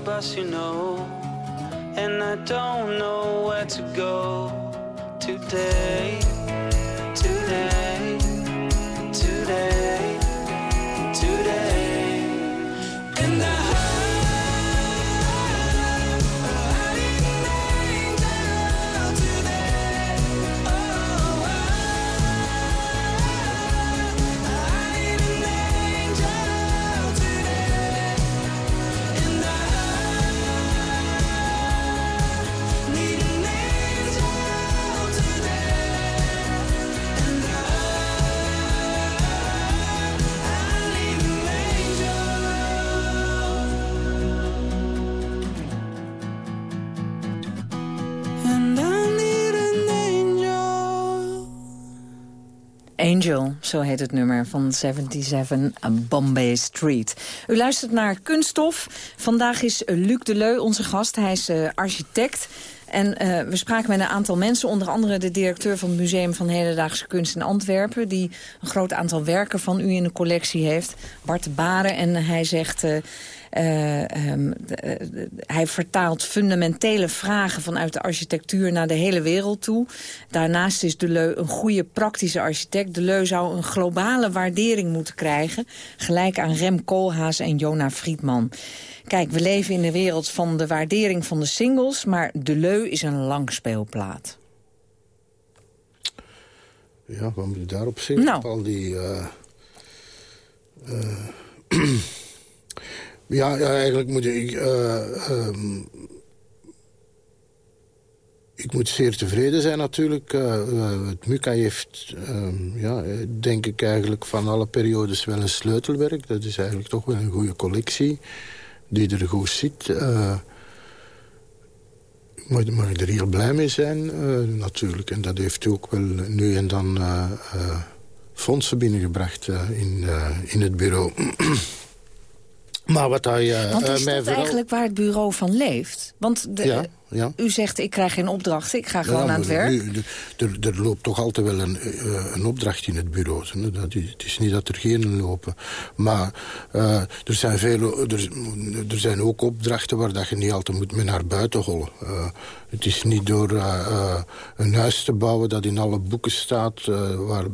Bus, you know. And I don't know where to go today, zo heet het nummer van 77 Bombay Street. U luistert naar Kunststof. Vandaag is Luc Deleu onze gast. Hij is uh, architect. En uh, we spraken met een aantal mensen, onder andere de directeur van het Museum van Hedendaagse Kunst in Antwerpen, die een groot aantal werken van u in de collectie heeft, Bart Baren. En hij zegt, uh, uh, um, hij vertaalt fundamentele vragen vanuit de architectuur naar de hele wereld toe. Daarnaast is Deleu een goede praktische architect. Deleu zou een globale waardering moeten krijgen, gelijk aan Rem Koolhaas en Jona Friedman. Kijk, we leven in de wereld van de waardering van de singles... maar Deleu is een langspeelplaat. Ja, moet je daarop zeggen? Nou. Al die... Uh, uh, *clears throat* ja, eigenlijk moet ik... Uh, um, ik moet zeer tevreden zijn natuurlijk. het MUCA heeft, ja, denk ik eigenlijk van alle periodes wel een sleutelwerk. Dat is eigenlijk toch wel een goede collectie die er goed zit. Uh, mag, ik er heel blij mee zijn, uh, natuurlijk. En dat heeft u ook wel nu en dan uh, fondsen binnengebracht in, in het bureau. *clears throat* maar wat hij Want is mij dat eigenlijk waar het bureau van leeft? Want de, Ja, ja. u zegt, ik krijg geen opdracht, ik ga gewoon Ja, aan het werk. er, er loopt toch altijd wel een, eh, een opdracht in het bureau. hè. Dat is, het is niet dat er geen lopen. Maar eh, er, zijn veel, er, er zijn ook opdrachten waar dat je niet altijd moet mee naar buiten hollen. Eh, het is niet door een huis te bouwen dat in alle boeken staat... waar,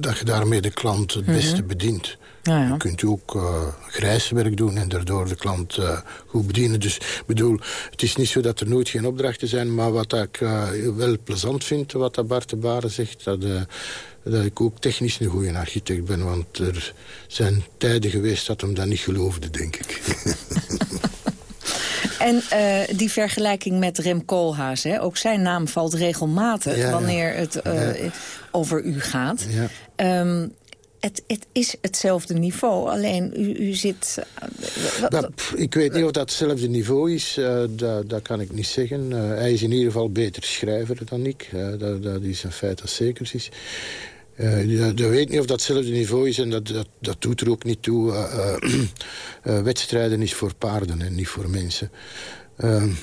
dat je daarmee de klant het beste bedient. Ja, ja. Je kunt ook uh, grijswerk doen en daardoor de klant goed bedienen. Dus ik bedoel, het is niet zo dat er nooit geen opdrachten zijn... maar wat ik uh, wel plezant vind, wat dat Bart de Baren zegt... Dat, dat ik ook technisch een goede architect ben. Want er zijn tijden geweest dat hem dat niet geloofde, denk ik. *laughs* En uh, die vergelijking met Rem Koolhaas, hè? ook zijn naam valt regelmatig... Ja. wanneer het uh, Ja. over u gaat. Ja. Um, het, het is hetzelfde niveau, alleen u, u zit... Dat, pff, ik weet niet of dat hetzelfde niveau is, uh, dat, dat kan ik niet zeggen. Uh, hij is in ieder geval beter schrijver dan ik. Uh, dat, dat is een feit dat zeker is. Dat, weet niet of dat hetzelfde niveau is en dat, dat, dat doet er ook niet toe. Wedstrijden is voor paarden en niet voor mensen.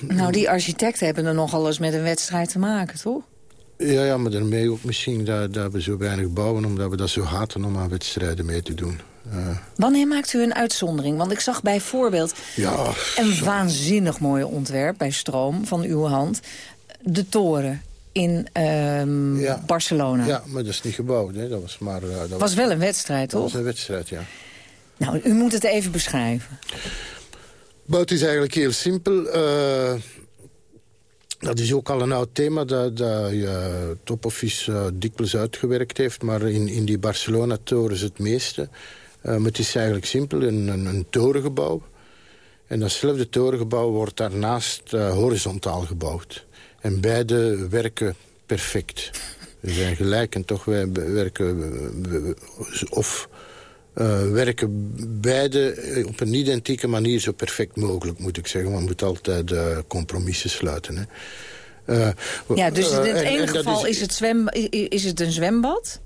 nou, die architecten hebben er nogal eens met een wedstrijd te maken, toch? Ja, ja, maar daarmee ook misschien dat, dat we zo weinig bouwen... omdat we dat zo haten om aan wedstrijden mee te doen. Uh, Wanneer maakt u een uitzondering? Want ik zag bijvoorbeeld ja, een zo. waanzinnig mooi ontwerp bij Stroom van uw hand. De toren in ja. Barcelona. Ja, maar dat is niet gebouwd. Hè. Dat was maar... Uh, dat was, was wel een wedstrijd, dat toch? was een wedstrijd, ja. Nou, u moet het even beschrijven. Het is eigenlijk heel simpel. Dat is ook al een oud thema dat, dat uh, Topoffice uh, dikwijls uitgewerkt heeft. Maar in, in die Barcelona-toren is het meeste. Maar het is eigenlijk simpel, een, een, een torengebouw. En datzelfde torengebouw wordt daarnaast uh, horizontaal gebouwd. En beide werken perfect. Ze zijn gelijk en toch werken... Of uh, werken beide op een identieke manier zo perfect mogelijk, moet ik zeggen. Man moet altijd uh, compromissen sluiten. Hè. Uh, ja, dus in het ene geval is, is, het zwem, is het een zwembad?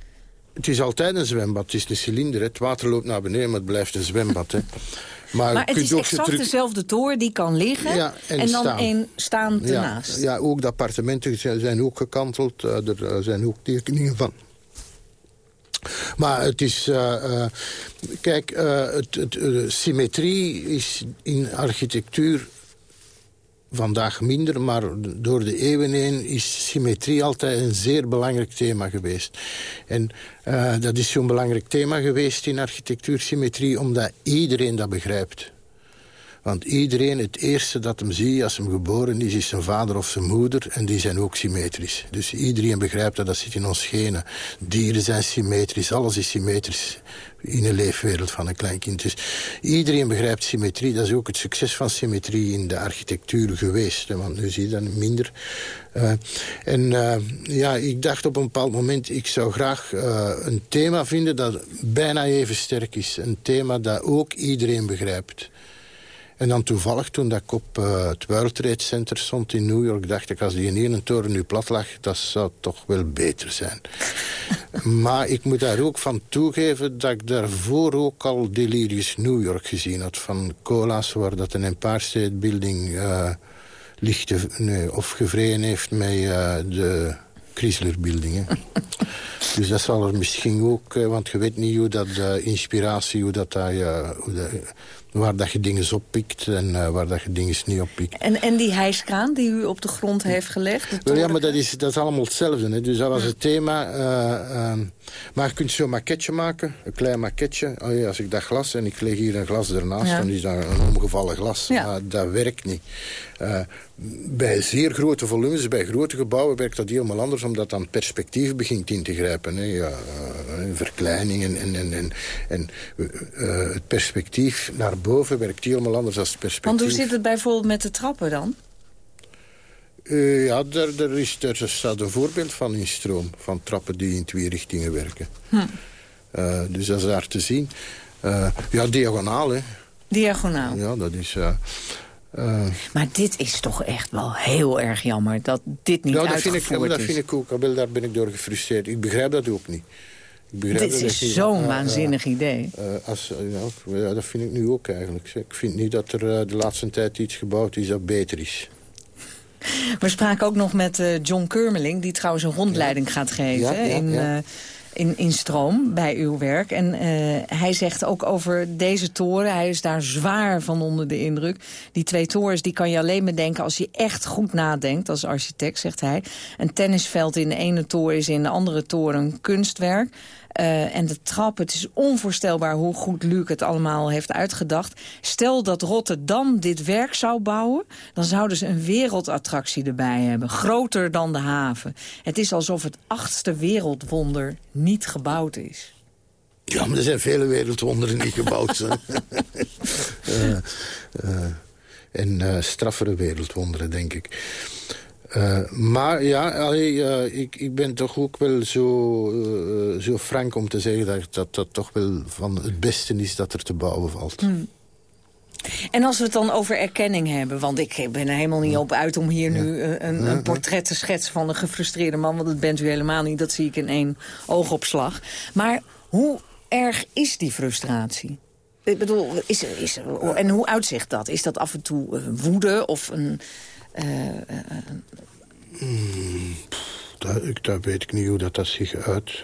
Het is altijd een zwembad. Het is een cilinder. Hè. Het water loopt naar beneden, maar het blijft een zwembad. Hè. Maar, maar het is exact dezelfde toren die kan liggen ja, en, en, dan staan. één staan ernaast. Ja, ja, ook de appartementen zijn ook gekanteld. Er zijn ook tekeningen van Maar het is... Uh, kijk, uh, het, het, symmetrie is in architectuur vandaag minder, maar door de eeuwen heen is symmetrie altijd een zeer belangrijk thema geweest. En dat is zo'n belangrijk thema geweest in architectuur, symmetrie, omdat iedereen dat begrijpt. Want iedereen, het eerste dat hem ziet als hem geboren is, is zijn vader of zijn moeder. En die zijn ook symmetrisch. Dus iedereen begrijpt dat, dat zit in ons genen. Dieren zijn symmetrisch, alles is symmetrisch in een leefwereld van een kleinkind. Dus iedereen begrijpt symmetrie. Dat is ook het succes van symmetrie in de architectuur geweest. Want nu zie je dat minder. Uh, en uh, ja, ik dacht op een bepaald moment... ik zou graag uh, een thema vinden dat bijna even sterk is. Een thema dat ook iedereen begrijpt. En dan toevallig, toen dat ik op uh, het World Trade Center stond in New York... dacht ik, als die in ene toren nu plat lag, dat zou toch wel beter zijn. *laughs* maar ik moet daar ook van toegeven dat ik daarvoor ook al Delirious New York gezien had. Van Colas, waar dat een Empire State Building uh, ligt, nee, of gevreden heeft met uh, de Chrysler Building. *laughs* dus dat zal er misschien ook, want je weet niet hoe dat inspiratie, hoe dat, hoe dat waar dat je dingen oppikt en uh, waar dat je dingen niet oppikt. En, en die hijskraan die u op de grond heeft gelegd? Wel, ja, maar dat is, dat is allemaal hetzelfde. Hè. Dus dat was het thema. Uh, uh, maar je kunt zo'n maketje maken, een klein maketje. Oh ja, als ik dat glas en ik leg hier een glas ernaast, dan is dat een omgevallen glas. Ja. Maar dat werkt niet. Uh, bij zeer grote volumes, bij grote gebouwen werkt dat helemaal anders... omdat dan perspectief begint in te grijpen. Hè. Ja, uh, verkleining en, en, en, en uh, het perspectief naar boven werkt helemaal anders dan het perspectief. Want hoe zit het bijvoorbeeld met de trappen dan? Uh, ja, daar, daar, is, daar staat een voorbeeld van in stroom. Van trappen die in twee richtingen werken. Hm. Uh, dus dat is daar te zien. Uh, ja, diagonaal, hè. Diagonaal? Ja, dat is... maar dit is toch echt wel heel erg jammer dat dit niet ja, dat vind ik, dat vind ik ook. Daar ben ik door gefrustreerd. Ik begrijp dat ook niet. Dit is zo'n waanzinnig idee. Uh, als, ja, dat vind ik nu ook eigenlijk. Ik vind niet dat er de laatste tijd iets gebouwd is dat beter is. We spraken ook nog met John Kurmeling... die trouwens een rondleiding gaat geven uh, in, in Stroom bij uw werk. En uh, hij zegt ook over deze toren... hij is daar zwaar van onder de indruk. Die twee torens die kan je alleen bedenken als je echt goed nadenkt... als architect, zegt hij. Een tennisveld in de ene toren is in de andere toren een kunstwerk. Uh, en de trap, het is onvoorstelbaar hoe goed Luc het allemaal heeft uitgedacht. Stel dat Rotterdam dit werk zou bouwen... dan zouden ze een wereldattractie erbij hebben. Groter dan de haven. Het is alsof het achtste wereldwonder niet gebouwd is. Ja, maar er zijn vele wereldwonderen niet gebouwd. uh, *laughs* uh, en straffere wereldwonderen, denk ik. Uh, maar ja, allee, uh, ik, ik ben toch ook wel zo, uh, zo frank om te zeggen... dat, dat dat toch wel van het beste is dat er te bouwen valt. Hmm. En als we het dan over erkenning hebben... want ik ben er helemaal niet op uit om hier nu een, een, portret te schetsen... van een gefrustreerde man, want dat bent u helemaal niet. Dat zie ik in één oogopslag. Maar hoe erg is die frustratie? Ik bedoel, is, is, en hoe uitzicht dat? Is dat af en toe woede of een dat, dat, weet ik niet hoe dat, dat zich uit.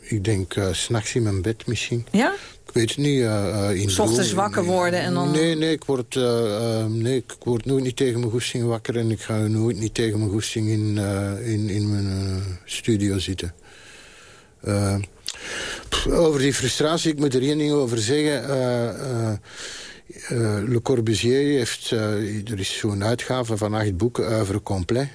Ik denk uh, s'nachts in mijn bed misschien. Ja? Ik weet het niet. Uh, in S ochtends wakker worden en dan... Nee, nee, ik word, uh, nee, ik word nooit niet tegen mijn goesting wakker... en ik ga nooit niet tegen mijn goesting in, in, in mijn studio zitten. over die frustratie, ik moet er één ding over zeggen... Le Corbusier heeft, er is zo'n uitgave van acht boeken, oeuvre complet.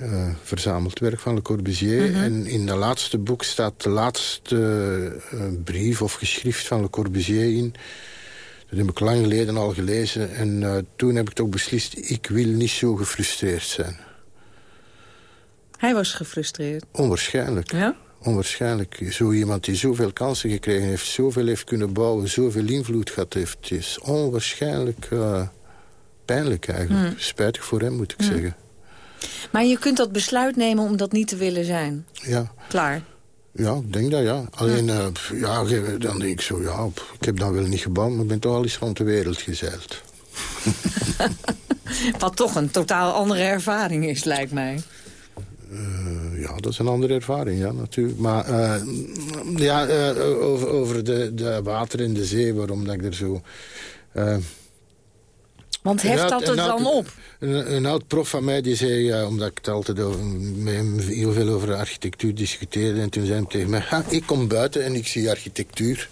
Uh, verzameld werk van Le Corbusier. Mhm. En in de laatste boek staat de laatste brief of geschrift van Le Corbusier in. Dat heb ik lang geleden al gelezen. En toen heb ik toch beslist, ik wil niet zo gefrustreerd zijn. Hij was gefrustreerd? Onwaarschijnlijk. Ja? onwaarschijnlijk. Zo iemand die zoveel kansen gekregen heeft, zoveel heeft kunnen bouwen, zoveel invloed gehad heeft, is onwaarschijnlijk pijnlijk eigenlijk. Hmm. Spijtig voor hem, moet ik hmm. zeggen. Maar je kunt dat besluit nemen om dat niet te willen zijn? Ja. Klaar? Ja, ik denk dat ja. Alleen, ja. Uh, ja, dan denk ik zo, ja, ik heb dan wel niet gebouwd... maar ik ben toch al eens rond de wereld gezeild. *laughs* Wat toch een totaal andere ervaring is, lijkt mij. Uh, ja, dat is een andere ervaring, ja, natuurlijk. Maar uh, ja, over, over de, de water in de zee, waarom dat ik er zo... Want heft dat het dan op? Een, een, oud prof van mij die zei, ja, omdat ik het altijd over, met hem heel veel over architectuur discuteerde... en toen zei hij tegen mij, ik kom buiten en ik zie architectuur.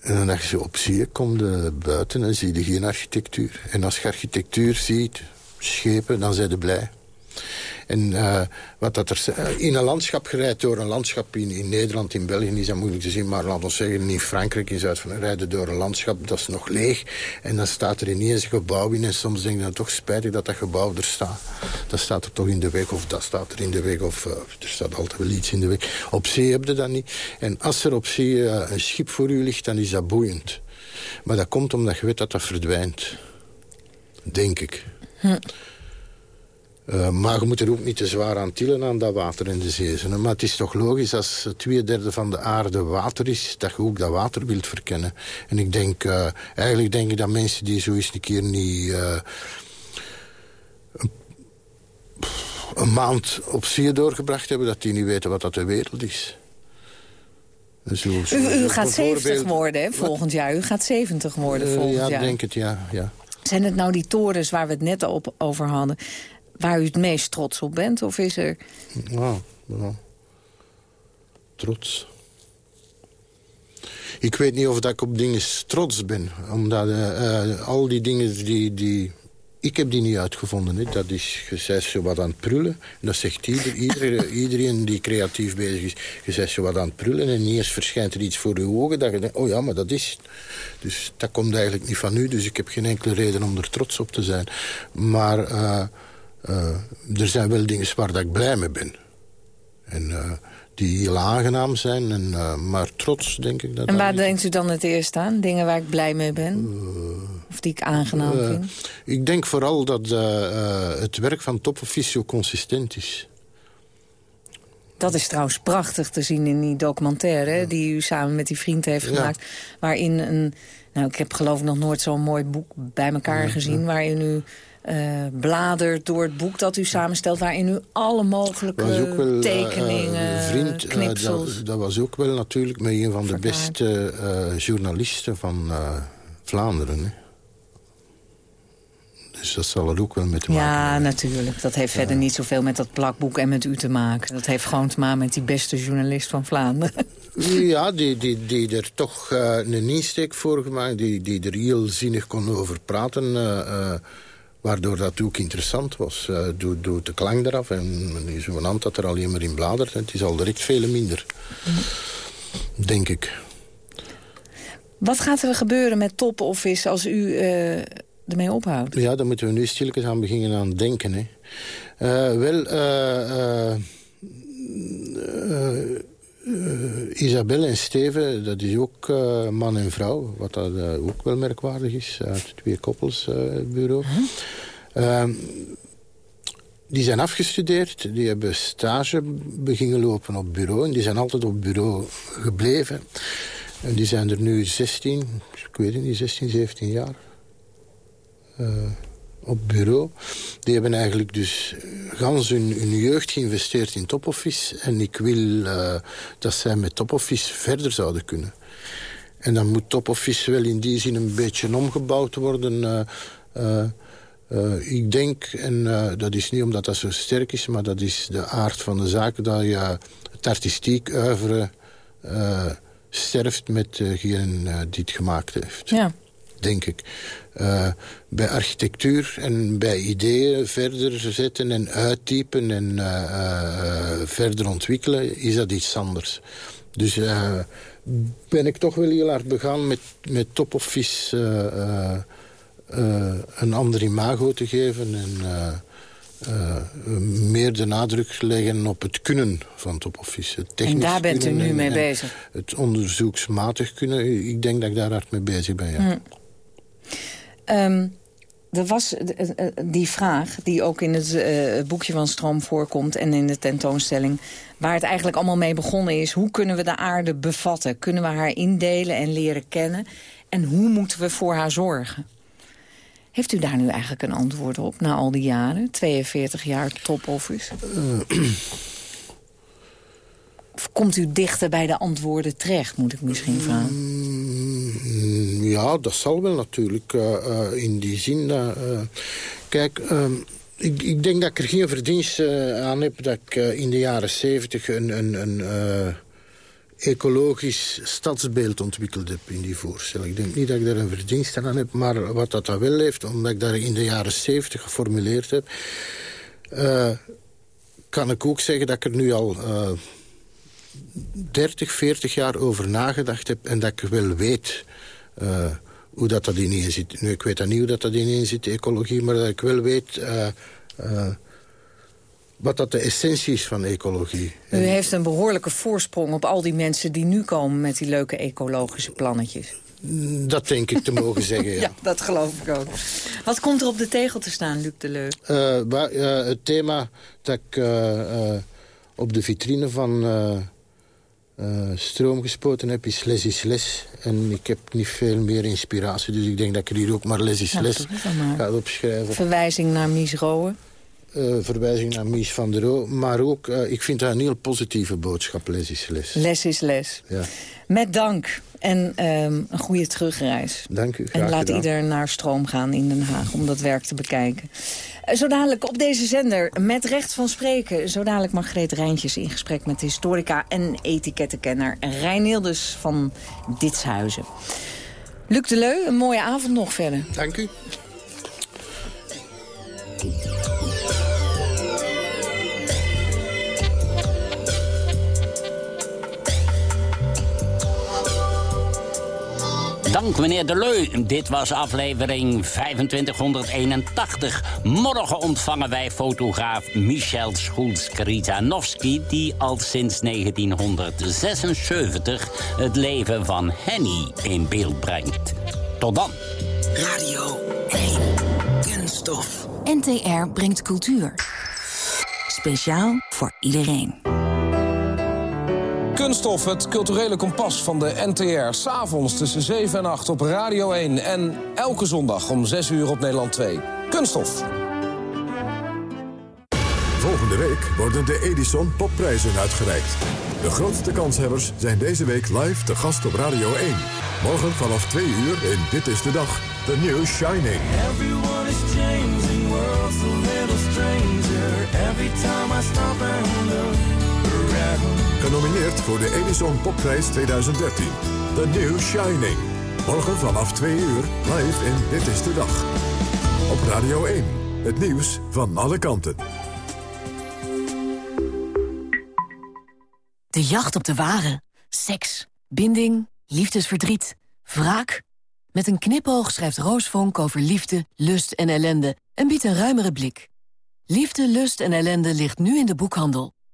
En dan dacht je, op zie je, kom de buiten en zie je geen architectuur. En als je architectuur ziet, schepen, dan zijn je blij. En uh, wat dat er, uh, in een landschap gerijdt door een landschap in, in Nederland, in België is dat moeilijk te zien. Maar laten we zeggen, in Frankrijk, in zuid rijden door een landschap, dat is nog leeg. En dan staat er ineens een gebouw in. En soms denk je dan toch spijtig dat dat gebouw er staat. Dat staat er toch in de weg, of dat staat er in de weg. Of uh, er staat altijd wel iets in de weg. Op zee heb je dat niet. En als er op zee een schip voor u ligt, dan is dat boeiend. Maar dat komt omdat je weet dat dat verdwijnt. Denk ik. Hm. Uh, maar je moet er ook niet te zwaar aan tillen aan dat water in de zee. Maar het is toch logisch, als twee derde van de aarde water is... dat je ook dat water wilt verkennen. En ik denk, uh, eigenlijk denk ik dat mensen die zo eens een keer niet... Uh, een, een, maand op zee doorgebracht hebben... dat die niet weten wat dat de wereld is. Zo, zo, u, u gaat 70 worden hè, volgend jaar. U gaat 70 worden volgend ja, jaar. Ja, denk het, ja, ja. Zijn het nou die torens waar we het net op, over hadden waar u het meest trots op bent? Of is er... Nou, nou, trots. Ik weet niet of dat ik op dingen trots ben. Omdat uh, uh, al die dingen die, die... Ik heb die niet uitgevonden. Hè. Dat is, je zegt zo wat aan het prullen. En dat zegt ieder, iedereen, *laughs* iedereen die creatief bezig is. Je zegt zo wat aan het prullen en ineens verschijnt er iets voor je ogen. Dat je denkt, oh ja, maar dat is... Dus dat komt eigenlijk niet van u. Dus ik heb geen enkele reden om er trots op te zijn. Maar... Uh, er zijn wel dingen waar dat ik blij mee ben. En uh, die heel aangenaam zijn, en, uh, maar trots denk ik. Dat en waar denkt u dan het eerst aan? Dingen waar ik blij mee ben? of die ik aangenaam vind? Ik denk vooral dat het werk van Top Officio consistent is. Dat is trouwens prachtig te zien in die documentaire... Ja. die u samen met die vriend heeft gemaakt. Ja. Waarin een... Nou, ik heb geloof ik nog nooit zo'n mooi boek bij elkaar ja, gezien... waarin u uh, bladert door het boek dat u samenstelt... waarin u alle mogelijke wel, tekeningen, uh, vriend, knipsels... Dat, dat, was ook wel natuurlijk met een van de beste journalisten van Vlaanderen. Hè. Dus dat zal er ook wel met te maken Ja, natuurlijk. Dat heeft ja. verder niet zoveel met dat plakboek en met u te maken. Dat heeft gewoon te maken met die beste journalist van Vlaanderen. *laughs* Ja, die, die, die er toch uh, een insteek voor gemaakt. Die, die er heel zinnig kon over praten. Uh, Waardoor dat ook interessant was. Uh, doe, doe de klank eraf. En zo'n hand dat er alleen maar in bladert. Het is al direct veel minder. Denk ik. Wat gaat er gebeuren met Top Office als u uh, ermee ophoudt? Ja, daar moeten we nu stilletjes aan beginnen aan denken. Hè. Uh, wel... Uh, Isabelle en Steven, dat is ook uh, man en vrouw. Wat dat uh, ook wel merkwaardig is. Uit het twee koppelsbureau. -huh. die zijn afgestudeerd. Die hebben stage beginnen lopen op bureau. En die zijn altijd op bureau gebleven. En die zijn er nu 16, ik weet het niet, 16, 17 jaar op bureau. Die hebben eigenlijk dus gans hun, hun jeugd geïnvesteerd in Topoffice. En ik wil uh, dat zij met Topoffice verder zouden kunnen. En dan moet Topoffice wel in die zin een beetje omgebouwd worden. Uh, uh, uh, ik denk, en uh, dat is niet omdat dat zo sterk is... maar dat is de aard van de zaak... dat je het artistiek uiveren uh, sterft met degene die het gemaakt heeft. Ja denk ik. Uh, bij architectuur en bij ideeën verder zetten en uittypen en uh, uh, verder ontwikkelen, is dat iets anders. Dus ben ik toch wel heel hard begaan met, met Top Office een ander imago te geven en meer de nadruk leggen op het kunnen van Top Office. Het en daar bent u nu en, mee bezig? Het onderzoeksmatig kunnen, ik denk dat ik daar hard mee bezig ben, ja. Hm. Um, er was die vraag, die ook in het boekje van Stroom voorkomt... en in de tentoonstelling, waar het eigenlijk allemaal mee begonnen is... hoe kunnen we de aarde bevatten? Kunnen we haar indelen en leren kennen? En hoe moeten we voor haar zorgen? Heeft u daar nu eigenlijk een antwoord op na al die jaren? 42 jaar topoffice? Uh. *clears throat* Of komt u dichter bij de antwoorden terecht, moet ik misschien vragen? Mm, ja, dat zal wel natuurlijk. Uh, uh, in die zin... Uh, kijk, ehm, ik, ik, denk dat ik er geen verdienst aan heb... dat ik in de jaren 70 een... een, een ecologisch stadsbeeld ontwikkeld heb in die voorstel. Ik denk niet dat ik daar een verdienst aan heb, maar wat dat dan wel heeft... omdat ik daar in de jaren 70 geformuleerd heb... kan ik ook zeggen dat ik er nu al 30, 40 jaar over nagedacht heb... en dat ik wel weet uh, hoe dat, dat ineen zit. Nu, ik weet dan niet hoe dat, dat ineen zit, de ecologie... maar dat ik wel weet uh, uh, wat dat de essentie is van ecologie. U heeft een behoorlijke voorsprong op al die mensen die nu komen... met die leuke ecologische plannetjes. Dat denk ik te mogen zeggen, *laughs* ja. ja. dat geloof ik ook. Wat komt er op de tegel te staan, Luc Deleu? het thema dat ik op de vitrine van uh, stroom gespoten heb, is les is les. En ik heb niet veel meer inspiratie, dus ik denk dat ik er hier ook maar les is les ga opschrijven. Verwijzing naar Mies Rowe? Uh, verwijzing naar Mies van der Roo. Maar ook, uh, ik vind dat een heel positieve boodschap, les is les. Les is les. Ja. Met dank en um, een goede terugreis. Dank u, En laat gedaan. ieder naar stroom gaan in Den Haag om dat werk te bekijken. Uh, zo dadelijk op deze zender met recht van spreken. Zo dadelijk Margreet Rijntjes in gesprek met historica en etikettenkenner Rijn Nilders van Ditshuizen. Luc Deleu, een mooie avond nog verder. Dank u. Dank meneer Deleu. Dit was aflevering 2581. Morgen ontvangen wij fotograaf Michel Schulz-Kritanowski... die al sinds 1976 het leven van Henny in beeld brengt. Tot dan. Radio 1. Kunststof. NTR brengt cultuur. Speciaal voor iedereen. Kunststof, het culturele kompas van de NTR. S'avonds tussen 7 en 8 op Radio 1. En elke zondag om 6 uur op Nederland 2. Kunststof. Volgende week worden de Edison Popprijzen uitgereikt. De grootste kanshebbers zijn deze week live te gast op Radio 1. Morgen vanaf 2 uur in Dit is de Dag. The New Shining. Everyone is changing, world's a little stranger. Every time I stop and look around. Genomineerd voor de Edison Popprijs 2013. The New Shining. Morgen vanaf 2 uur live in Dit is de Dag. Op Radio 1. Het nieuws van alle kanten. De jacht op de ware. Seks, binding, liefdesverdriet, wraak. Met een knipoog schrijft Roos Vonk over liefde, lust en ellende... en biedt een ruimere blik. Liefde, lust en ellende ligt nu in de boekhandel.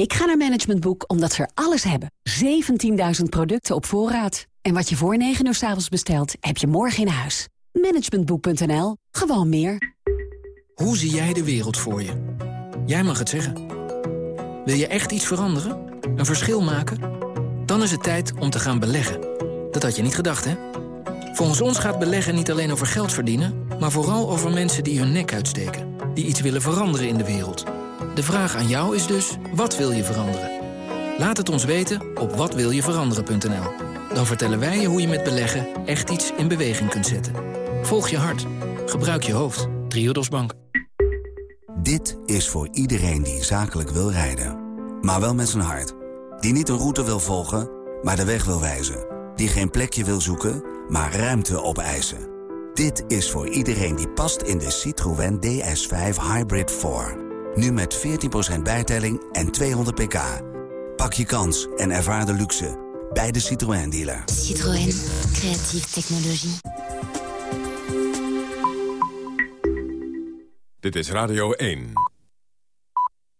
Ik ga naar Management Boek omdat ze er alles hebben. 17.000 producten op voorraad. En wat je voor 9 uur s avonds bestelt, heb je morgen in huis. Managementboek.nl. Gewoon meer. Hoe zie jij de wereld voor je? Jij mag het zeggen. Wil je echt iets veranderen? Een verschil maken? Dan is het tijd om te gaan beleggen. Dat had je niet gedacht, hè? Volgens ons gaat beleggen niet alleen over geld verdienen... maar vooral over mensen die hun nek uitsteken. Die iets willen veranderen in de wereld. De vraag aan jou is dus, wat wil je veranderen? Laat het ons weten op watwiljeveranderen.nl. Dan vertellen wij je hoe je met beleggen echt iets in beweging kunt zetten. Volg je hart. Gebruik je hoofd. Triodos Bank. Dit is voor iedereen die zakelijk wil rijden. Maar wel met zijn hart. Die niet een route wil volgen, maar de weg wil wijzen. Die geen plekje wil zoeken, maar ruimte opeisen. Dit is voor iedereen die past in de Citroën DS5 Hybrid 4. Nu met 14% bijtelling en 200 pk. Pak je kans en ervaar de luxe bij de Citroën dealer. Citroën, creatieve technologie. Dit is Radio 1.